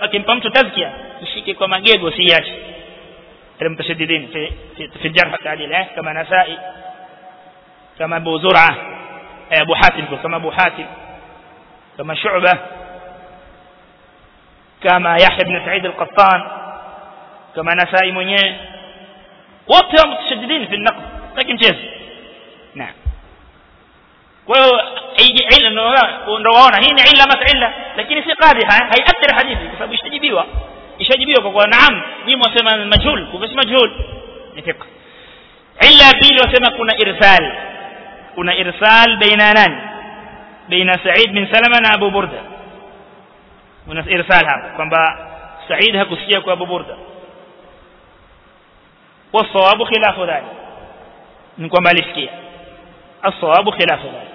akimpa mtu tazkia ishike kwa magego siache المتشددين في في, في الجرح والتعديل eh kama nasai kama abu zur'a abu hatim kama abu hatim kama shu'bah kama yahya ibn sa'id al-qattan كما نسائي مني وطيا متشددين في النقد. لكن جيز نعم. ويو اي علا ونروانا هين علا مات علا لكن في قادحة هاي اتر حديثي كسابو اشتجي بيوا؟ اشتجي بيوا؟ كوكوا نعم. نيم وسما مجهول. كوكس مجهول. نتبقى علا بيل وسما كنا إرسال. كنا إرسال بينانان بين سعيد بن سلمة أبو بردة. كنا ارسال هذا كنبا سعيد هكو سيكو أبو بردة. والصواب خلاف ذلك. ni kwamba alisikia الصواب خلاف ذلك.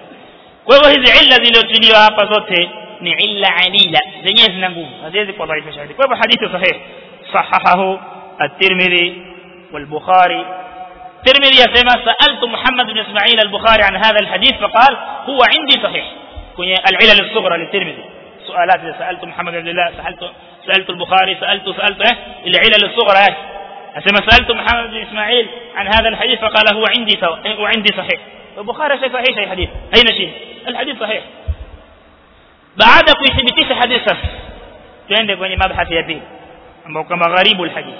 kwa hivyo hizi illa zilizotiliwa hapa zote ni illa alila zenyewe zina nguvu haziwezi kudhaifisha hadithi kwa hivyo hadithi sahih sahahahu at-Tirmidhi wal-Bukhari الترمذي يسمى سألت محمد بن إسماعيل البخاري عن هذا الحديث فقال هو عندي صحيح. العلل الصغرى للترمذي. سؤالات سألت محمد بن الله سألت سألت البخاري سألت سألت إيه؟ العلل الصغرى حينما سألت محمد بن إسماعيل عن هذا الحديث فقال هو عندي وعندي صحيح. البخاري شيء صحيح أي حديث؟ أين شيء الحديث صحيح. بعد كثبتش حديثا تندق وني مبحث يبي أما كما غريب الحديث.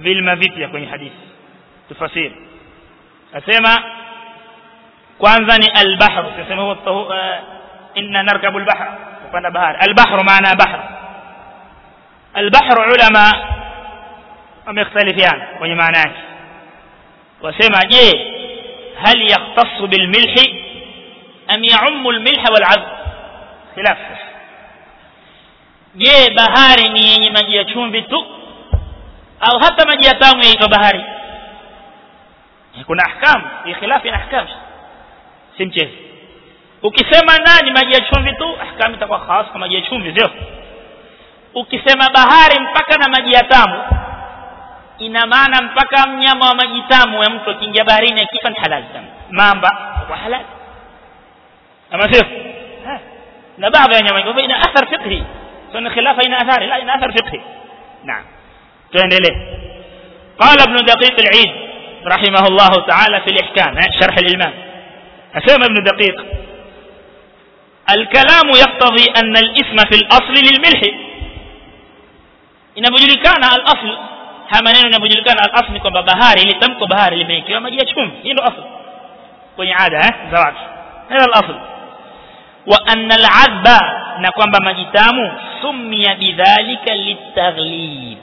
ذل ما فيت يكون حديث. تفسير. أسمى كوانزاني البحر. تسموه الطهو آه، إن نركب البحر. وقنا بحر البحر معنا بحر. البحر علماء wamekhtalifiana kwenye maana yake wasema je هل يختص بالملح أم يعم الملح والعذب خلاف je bahari ni yenye maji ya chumvi tu au hata maji ya tamu yaitwa bahari kuna ahkam fi khilafi ahkam si mchezo ukisema nani maji ya chumvi tu ahkam itakuwa khas kwa maji ya chumvi sio ukisema bahari mpaka na maji ya tamu ina maana mpaka mnyama wa maji tamu ya mtu akiingia baharini akifa ni halali tamu mamba kwa halali ama sio na baadhi ya nyama kwa ina athar fiqhi sio khilafa ina athari la ina athar fiqhi naam tuendelee قال ابن دقيق العيد رحمه الله تعالى في الإحكام شرح الإمام أسامة ابن دقيق الكلام يقتضي أن الإثم في الأصل للملح inapojulikana al-asl haya maneno inapojulikana al-asl ni kwamba bahari litamko bahari limewekewa maji ya chumvi hii ndio asl kwenye ada eh za watu hilo al-asl wa anna al-adba na kwamba maji tamu summiya bidhalika litaghlib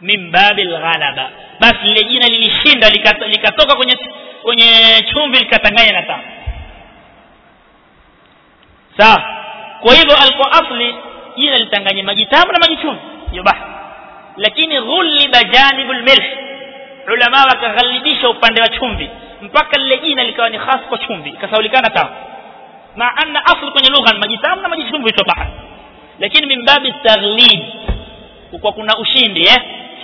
min babil ghalaba basi lile jina lilishinda likatoka kwenye kwenye chumvi likatanganya na tamu sawa kwa hivyo alikuwa asli jina litanganye maji tamu na maji chumvi hiyo bahari lakini ghuliba janibul milh ulama wakaghalibisha upande wa chumvi mpaka lile jina likawa ni khas kwa chumvi ikasaulikana tamu ma anna asli kwenye lugha ni maji tamu na maji chumvi ito bahari lakini min babi taghlib kwa kuna ushindi eh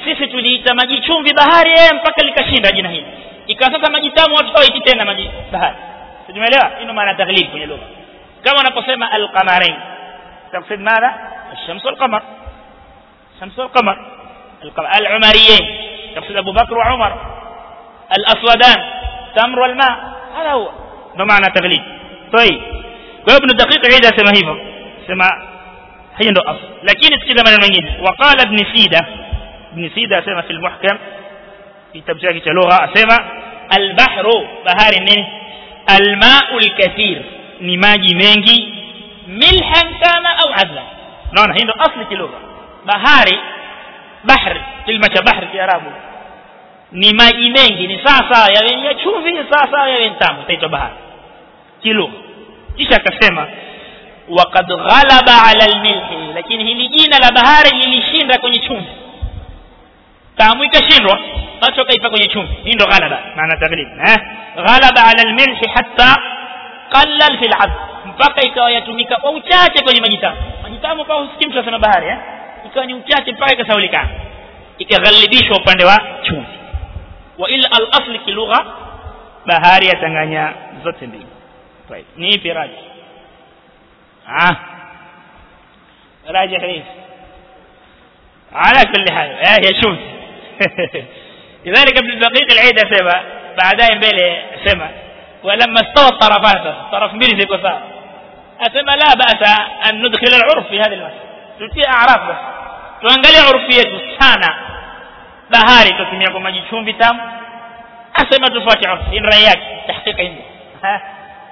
sisi tuliita maji chumvi bahari eh mpaka likashinda jina hili ikawa sasa maji tamu watu hawaiti tena maji bahari tumeelewa hii maana taghlib kwenye lugha kama unaposema alqamarain تقصد ماذا الشمس والقمر الشمس والقمر العمريين يقصد أبو بكر وعمر الأسودان تمر والماء هذا هو بمعنى تغليب. طيب وابن الدقيق عيدا سما هيفا سما هي عنده أصل. لكن كذا من المنجد. وقال ابن سيدة ابن سيدة سما في المحكم في تبشاكي تلوغة سما البحر بهار النين الماء الكثير. نماجي منجي ملحا كان أو عذلا نعم هي عنده أصل تلوغة بهاري bahri kilima cha bahri kiarabu ni maji mengi ni sawa ya yenye chumvi sawa ya yenye tamu itaitwa bahari kilugha kisha akasema waqad ghalaba ala almilhi lakini hili jina la bahari lilishinda kwenye chumvi tamu ikashindwa watu wakaipa kwenye chumvi hii ndo ghalaba maana taglib eh ghalaba ala almilhi hatta qallal fil 'adl mpaka ikawa yatumika kwa uchache kwenye maji tamu maji tamu kwa usikii mtu anasema bahari eh ikawa ni uchache mpaka ikasaulikana ikaghalibishwa upande wa chumvi wa ila al-asli kilugha bahari yatanganya zote mbili طيب ni ipi raji ah raji hivi على كل حال هي شمس لذلك ابن دقيق العيد اسمع بعدين mbele sema ولما استوى الطرفان طرف ziko sawa asema la ba'sa an nudkhil al-urf fi hadhihi al-mas'ala tutie a'raf bas tuangalie urfi yetu sana bahari tutumia kwa maji chumvi tamu asema tufuate urfi in rai yake tahqiq hindi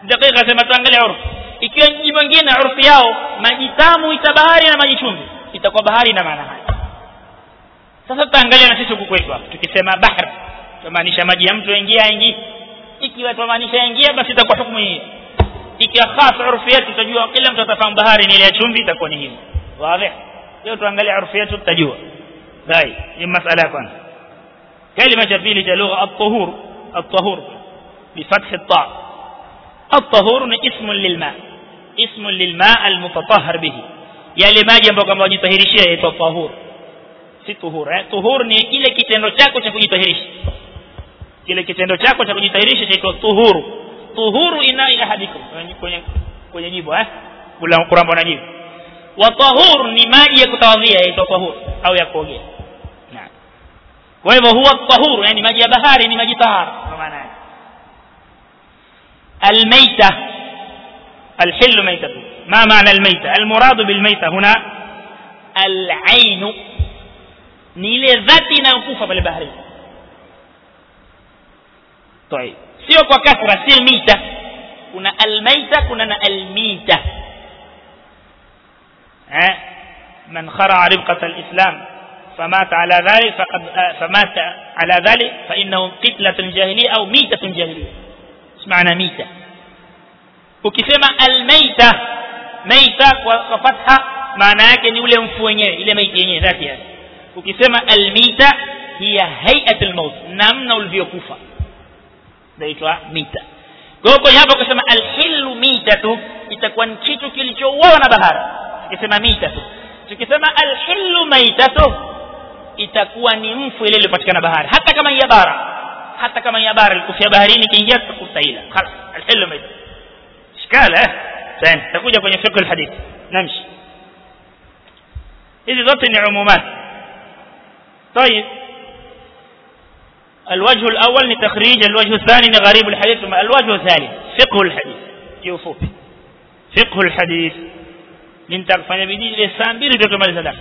dakika asema tuangalie urfi ikiwa mji mwingine urfi yao maji tamu ita bahari na maji chumvi itakuwa bahari na maana haya sasa tutaangalia na sisi huku kwetu hapa tukisema bahar tumaanisha maji ya mtu ingia ingi ikiwa tumaanisha ingia basi itakuwa hukumu hii ikiwa khas urfi yetu tutajua kila mtu atafahamu bahari ni ile ya chumvi itakuwa ni hivi wazi leo tuangalie urfi yetu tutajua dai ni masala ya kwanza كلمة pili cha lugha at-tuhur at-tahur بفتح الطاء الطهور اسم للماء اسم للماء المتطهر به yale maji ambayo kama wajitahirishia yaitwa tahur si tuhur eh tuhur ni kile kitendo chako cha kujitahirisha kile kitendo chako cha kujitahirisha chaitwa tuhuru tuhuru ina ahadikum kwenye kwenye jibu eh kula Qur'an bwana jibu wa tahur ni maji ya kutawadhia yaitwa tahur au ya kuogea kwa hivyo huwa tahur yani maji ya bahari ni maji tahara kwa maana yake الميتة الحل ميتة ما معنى الميتة المراد بالميتة هنا العين ni ile dhati inayokufa pale baharini طيب sio kwa kasra si mita kuna almaita kuna na almita من خرع ربقة الإسلام فمات على ذلك فقد آه، فمات على ذلك فإنه قتلة جاهلية أو ميتة جاهلية. إيش معنى ميتة. وكسما الميتة ميتة وفتحة معناها كان يولي مفوينيه إلى ميتينيه ذاتيا وكسما الميتة هي هيئة الموت. نمنا الفيوكوفة ذاتها ميتة. Kwa hivyo hapo kusema al-hilu mita tu itakuwa ni. Ukisema mitatu tukisema alhillu maitatu itakuwa ni mfu ile iliyopatikana bahari hata kama ya bara hata kama ya bara ilikufia baharini kiingia tutakustahila خلاص alhillu maitatu ishkala eh tena takuja kwenye fiqh alhadith namshi hizi zote ni umumat طيب الوجه الأول لتخريج الوجه الثاني لغريب الحديث الوجه الثالث فقه الحديث يوفوك فقه الحديث من بدي لسان بيري دوك مالي سلاح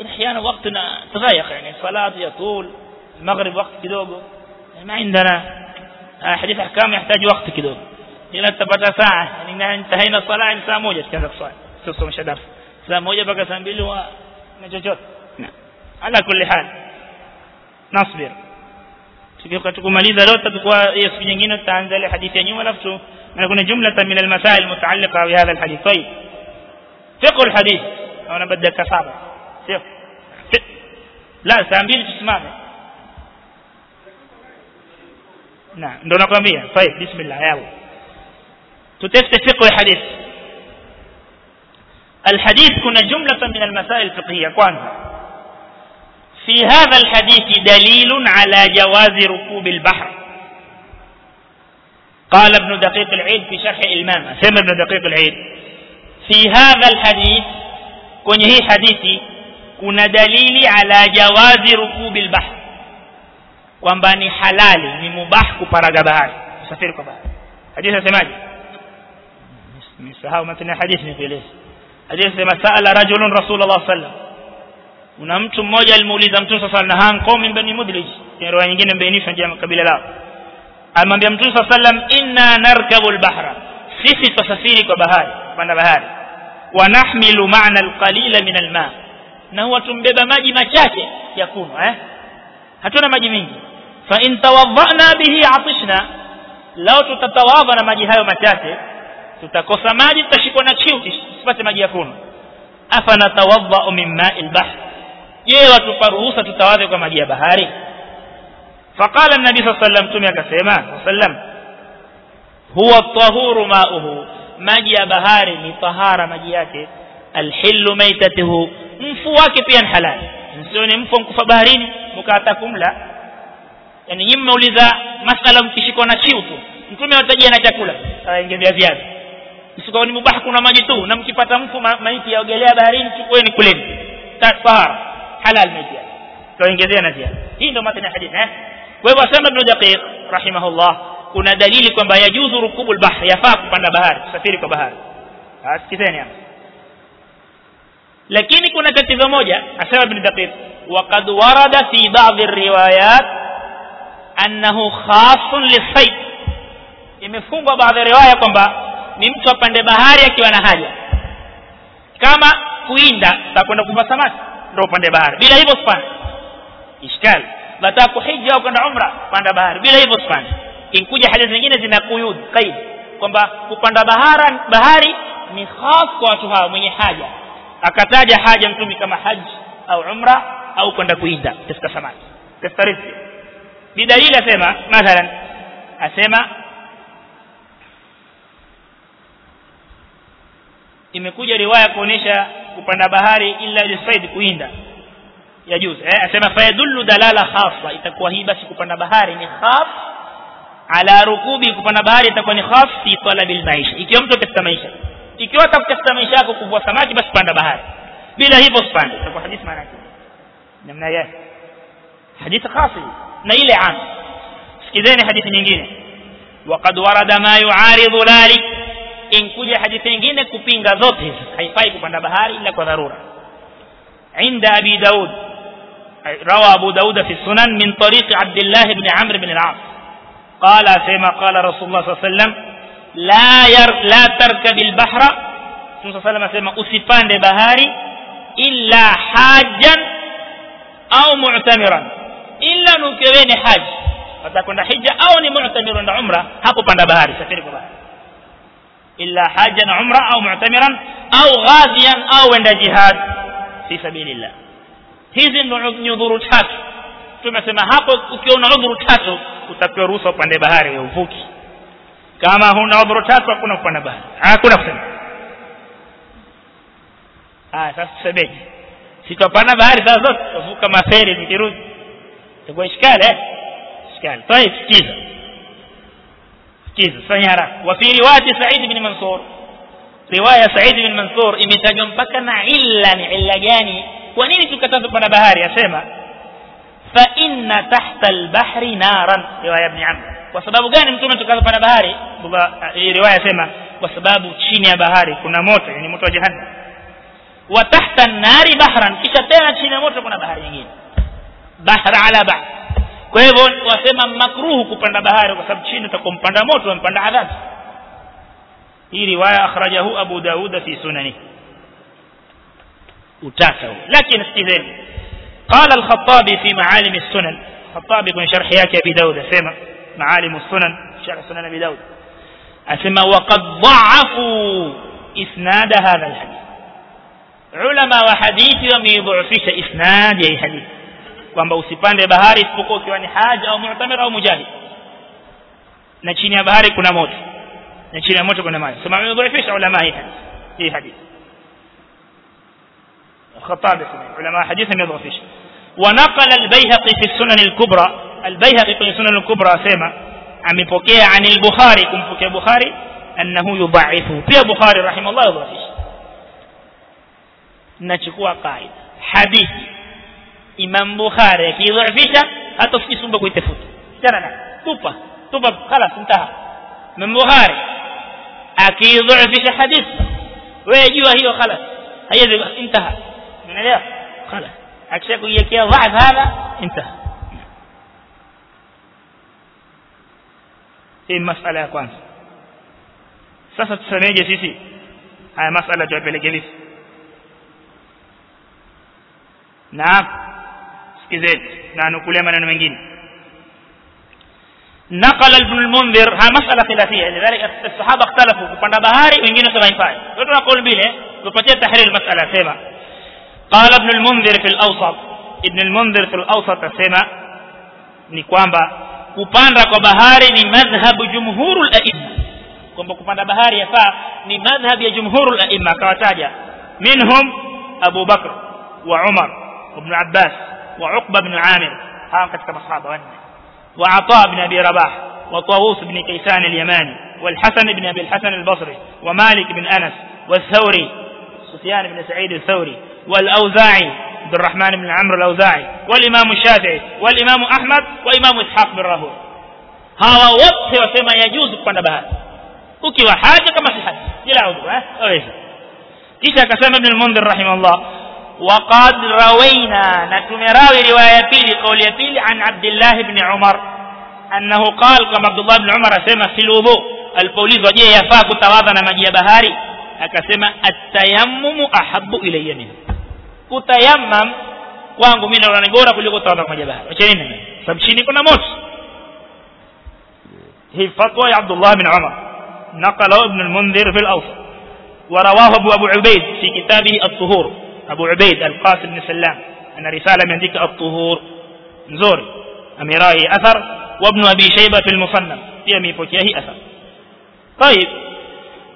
الحيان وقتنا تضايق يعني صلاة يطول المغرب وقت كدوب ما عندنا حديث أحكام يحتاج وقت كدوب إلى التبتة ساعة يعني انتهينا الصلاة إن ساعة موجة كذا صلاة سلسة مش درس ساعة موجة بقى سنبيل ومججوت على كل حال نصبر تبقى تقول مليزة لو تبقى يسفي الحديث يعني حديثين ولفتو أنا كنا جملة من المسائل المتعلقة بهذا الحديث طيب alhadith. Ana badaka saba sio la saa mbili tusimame na ndo nakwambia طيب bismillah. Yao tutafute fiqh alhadith. الحديث كنا جملة من المسائل الفقهية كwanza في هذا الحديث دليل على جواز ركوب البحر قال ابن دقيق العيد في شرح الإمام سمى ابن دقيق العيد في هذا الحديث كن هي حديثي كنا دليلي على جواز ركوب البحر. كما ني حلال ني مباح كبارغ بحر تسافر كبار حديث سمعت نسهاو متن الحديث ني حديث لما سأل رجل رسول الله صلى الله عليه وسلم. ومتو مmoja المولذ متو صلى الله عليه وسلم. بني مدلج. يعني يروى نيجين بني فجاء قبيلة لا. قال مبي متو صلى الله نركب البحر. sisi tusafiri kwa bahari kwa wa nahmilu ma'na alqalila min alma na huwa tumbeba maji machache ya kunywa eh hatuna maji mingi fa in tawadhana bihi atishna lao tutatawadha na maji hayo machache tutakosa maji tutashikwa na kiu tusipate maji ya kunywa afa natawadha min ma'il bahr je watupa ruhusa tutawadhe kwa maji ya bahari فقال النبي صلى الله عليه وسلم تمي akasema sallam huwa at-tahuru ma'uhu maji ya bahari ni tahara maji yake alhillu maitatuhu mfu wake pia ni halali ni mfu mkufa baharini mkata kumla yani nyinyi mmeuliza masala mkishikwa na kiu tu mtume watajia na chakula aingevia viazi msikawa ni mubah kuna maji tu na mkipata mfu ma, maiti yaogelea baharini chukueni kuleni tahara halal maiti yake tuongezea na ziada hii ndio matani ya hadithi eh kwa hivyo asema ibn daqiq rahimahullah kuna dalili kwamba yajuzu rukubu al-bahr yafaa kupanda bahari kusafiri kwa bahari asikizeni hapa lakini kuna tatizo moja asema ibn daqiq ورد في بعض الروايات أنه خاص للصيد imefungwa baadhi ya riwaya kwamba ni mtu apande bahari akiwa na haja kama kuinda utakwenda kuva samaki ndio upande bahari bila hivyo sipande ishkali nataka kuhiji au kwenda umra panda bahari bila hivyo sipande inkuja hadithi zingine zina kuyud qaid kwamba kupanda bahara bahari ni khas kwa watu hao mwenye haja akataja haja mtumi kama haji au umra au kwenda kuinda katika samaki katika riziki bidalili asema mathalan asema imekuja riwaya kuonesha kupanda bahari illa lisaid kuinda yajuz eh asema fayadullu dalala khassa itakuwa hii basi kupanda bahari ni khas ala rukubi kupanda bahari itakuwa ni khas fi talabil maisha ikiwa mtu katika maisha ikiwa tafuta maisha yako kuvua samaki basi panda bahari bila hivyo sipande itakuwa hadithi maana yake namna gani hadithi khasi na ile am sikizeni hadithi nyingine وقد ورد ما يعارض ذلك in kuja hadithi nyingine kupinga zote hizi haifai kupanda bahari ila kwa dharura عند أبي داود روى أبو داود في السنن من طريق عبد الله بن عمرو بن العاص قال كما قال رسول الله صلى الله عليه وسلم لا لا تركب البحر صلى الله عليه وسلم اسفند لبهاري إلا حاجا أو معتمرا. إلا نكوين حاج. فتكون حجة أو معتمرا عمرة حقو بند بحر سفر بحر إلا حاجا عمرة أو معتمرا أو غازيا أو عند جهاد في سبيل الله. هذه النذور ثلاثة tumesema hapo ukiwa una udhuru tatu utapewa ruhusa upande bahari ya uvuki. Kama huna udhuru tatu hakuna kupanda bahari. Hakuna kusema. Ah sasa tusemeje? Sitapanda bahari saa zote tuvuka maferi nikirudi itakuwa shikali eh? Shikali. Tayeb sikiza. Sikiza fanya haraka. Wa fi riwayati Said bin Mansur. Riwaya Said bin Mansur imetajwa mpaka na illa ni illa gani? Kwa nini tukataza kupanda bahari? Asema fa inna tahta al-bahri naran riwaya ibn Amr kwa sababu gani mtume tukataza kupanda bahari hii riwaya sema kwa sababu chini ya bahari kuna moto yani moto wa jahannam wa tahta an-nari bahran kisha tena chini ya moto kuna bahari nyingine bahra ala bahr kwa hivyo wasema makruhu kupanda bahari kwa sababu chini utakompanda moto mpanda adhabu hii riwaya akhrajahu Abu Daud fi sunani utata lakini sikizeni قال الخطابي في معالم السنن. الخطابي في شرح يكي أبي داود أسمى معالم السنن شرح سنن أبي داود. أسمى وقد ضعفوا إسناد هذا الحديث. علماء وحديث وميضعفش إسناد أي حديث. وما بوسفان لبهاري فقوك وأن حاج أو معتمر أو مجاهد. نحن بهاري كنا موت. نحن يا موت كنا موت ثم يضعفش علماء اي حديث. الخطاب اسمه. علماء حديث ما يضغطش ونقل البيهقي في السنن الكبرى. البيهقي في السنن الكبرى سيما. عمي بوكي عن البخاري. كم بوكي بخاري؟ أنه يضعفه في بخاري رحمه الله يضغطش نتشكوها قائد حديث. إمام بخاري. في ضعفشة هتفكي سنبك ويتفوت. جرنا توبة. توبة. خلاص انتهى. من بخاري. أكيد ضعفشة حديث. ويجيوه هي وخلاص. هيا انتهى. من اليوم. خلاص. أكشك وياك يا ضعف هذا انتهى. هي مسألة كوانس سأسا تسمعي جسيسي هاي مسألة جواب لكيليس نعم. سكزيت نعم نقول من المنجين نقل ابن المنذر هاي مسألة خلافية. لذلك الصحابة اختلفوا. وقالوا بهاري وانجينوا سبعين فائل وقالوا نقول بيلي وقالوا تحرير المسألة سيما. قال ابن المنذر في الأوسط ابن المنذر في الأوسط asema ni kwamba kupanda kwa bahari ni madhhabu jumhurul aimma kwamba kupanda bahari yafaa ni madhhab ya jumhurul aima akawataja minhum Abu Bakr wa Umar ibn Abbas wa Uqba ibn Amir hawa katika masahaba wanne wa Ata ibn Abi Rabah wa Tawus ibn Kaysan al-Yamani والحسن بن أبي الحسن البصري ومالك بن أنس والثوري سفيان بن سعيد الثوري والأوزاعي عبد الرحمن بن عمرو الأوزاعي والإمام الشافعي والإمام أحمد وإمام إسحاق بن راهو ها وقت وسيما يجوز كنا بها. كوكي وحاجة كما في حد جل عوضه كسام بن المنذر رحمه الله؟ وقد روينا نتمراوي رواية بيلي قول يبيلي عن عبد الله بن عمر أنه قال كما عبد الله بن عمر سيما في الوضوء. البوليس وجيه يفاك توابنا مجيه بهاري أكسيما التيمم أحب إلي منه. Kutayammam kwangu mimi naona ni bora kuliko kutawadha na maji ya bahari acha nini sababu chini kuna moto هي فتوى عبد الله بن عمر نقله ابن المنذر في الأوسط ورواه أبو أبو عبيد في كتابه الطهور أبو عبيد القاسم بن سلام أن رسالة من ذكر الطهور نزور أميراه أثر وابن أبي شيبة في المصنف يمي فكيه أثر طيب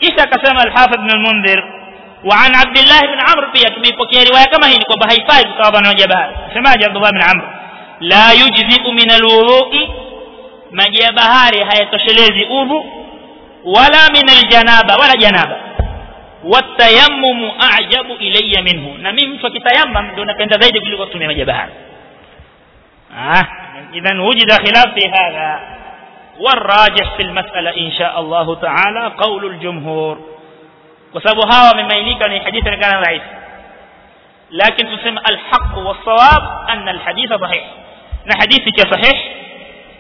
kisha akasema al-Hafidh ibn al-Mundhir وعن عبد الله بن عمرو في يكمي رواية كما هي كما هي فاي كتاب أنا جبار سماج عبد الله بن عمرو. لا يجزي من الوضوء ما جاء بحار هي تشليزي وضوء ولا من الجنابة ولا جنابة. والتيمم أعجب إلي منه. أنا فكي تيمم دونك نبدا زيد كل وقت من جبار آه اذا وجد خلاف في هذا. والراجح في المسألة إن شاء الله تعالى قول الجمهور. وسبب هوا مما يليك أن الحديث كان ضعيف لكن تسمى الحق والصواب أن الحديث صحيح حديثك صحيح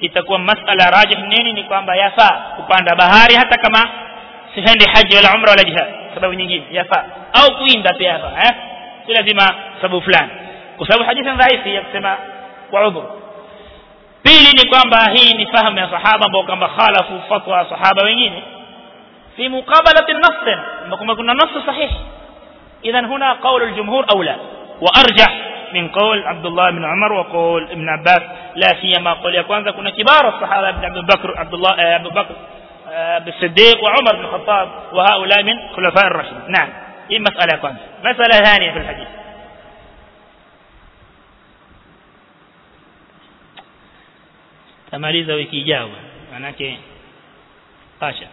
itakuwa masala rajih nini ni kwamba yafaa kupanda bahari hata kama sihendi haji wala umra wala jihad sababu nyingine yafaa au kuinda pia yafaa eh si lazima sababu fulani kwa sababu hadithi dhaifu ya kusema kwa udhur pili ni kwamba hii ni fahamu ya sahaba ambao kwamba khalafu fatwa ya sahaba wengine muqabalati an-nass kwamba kuna nass sahih idhan huna qawl al-jumhur awla wa arjah من قول عبد الله بن عمر وقول ابن عباس. لا سيما قول يا kuna كبار الصحابة ابن ابي بكر عبد الله أبو بكر بالصديق وعمر بن الخطاب. وهؤلاء من خلفاء الراشدين. نعم. هي مساله كwanza مسألة ثانية في الحديث. tamaliza wiki ijayo manake pasha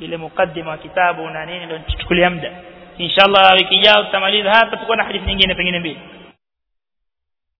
ile mukaddima kitabu na nini ndio tuchukulia muda inshallah wiki ijayo tutamaliza hapa tutakuwa na hadithi nyingine pengine mbili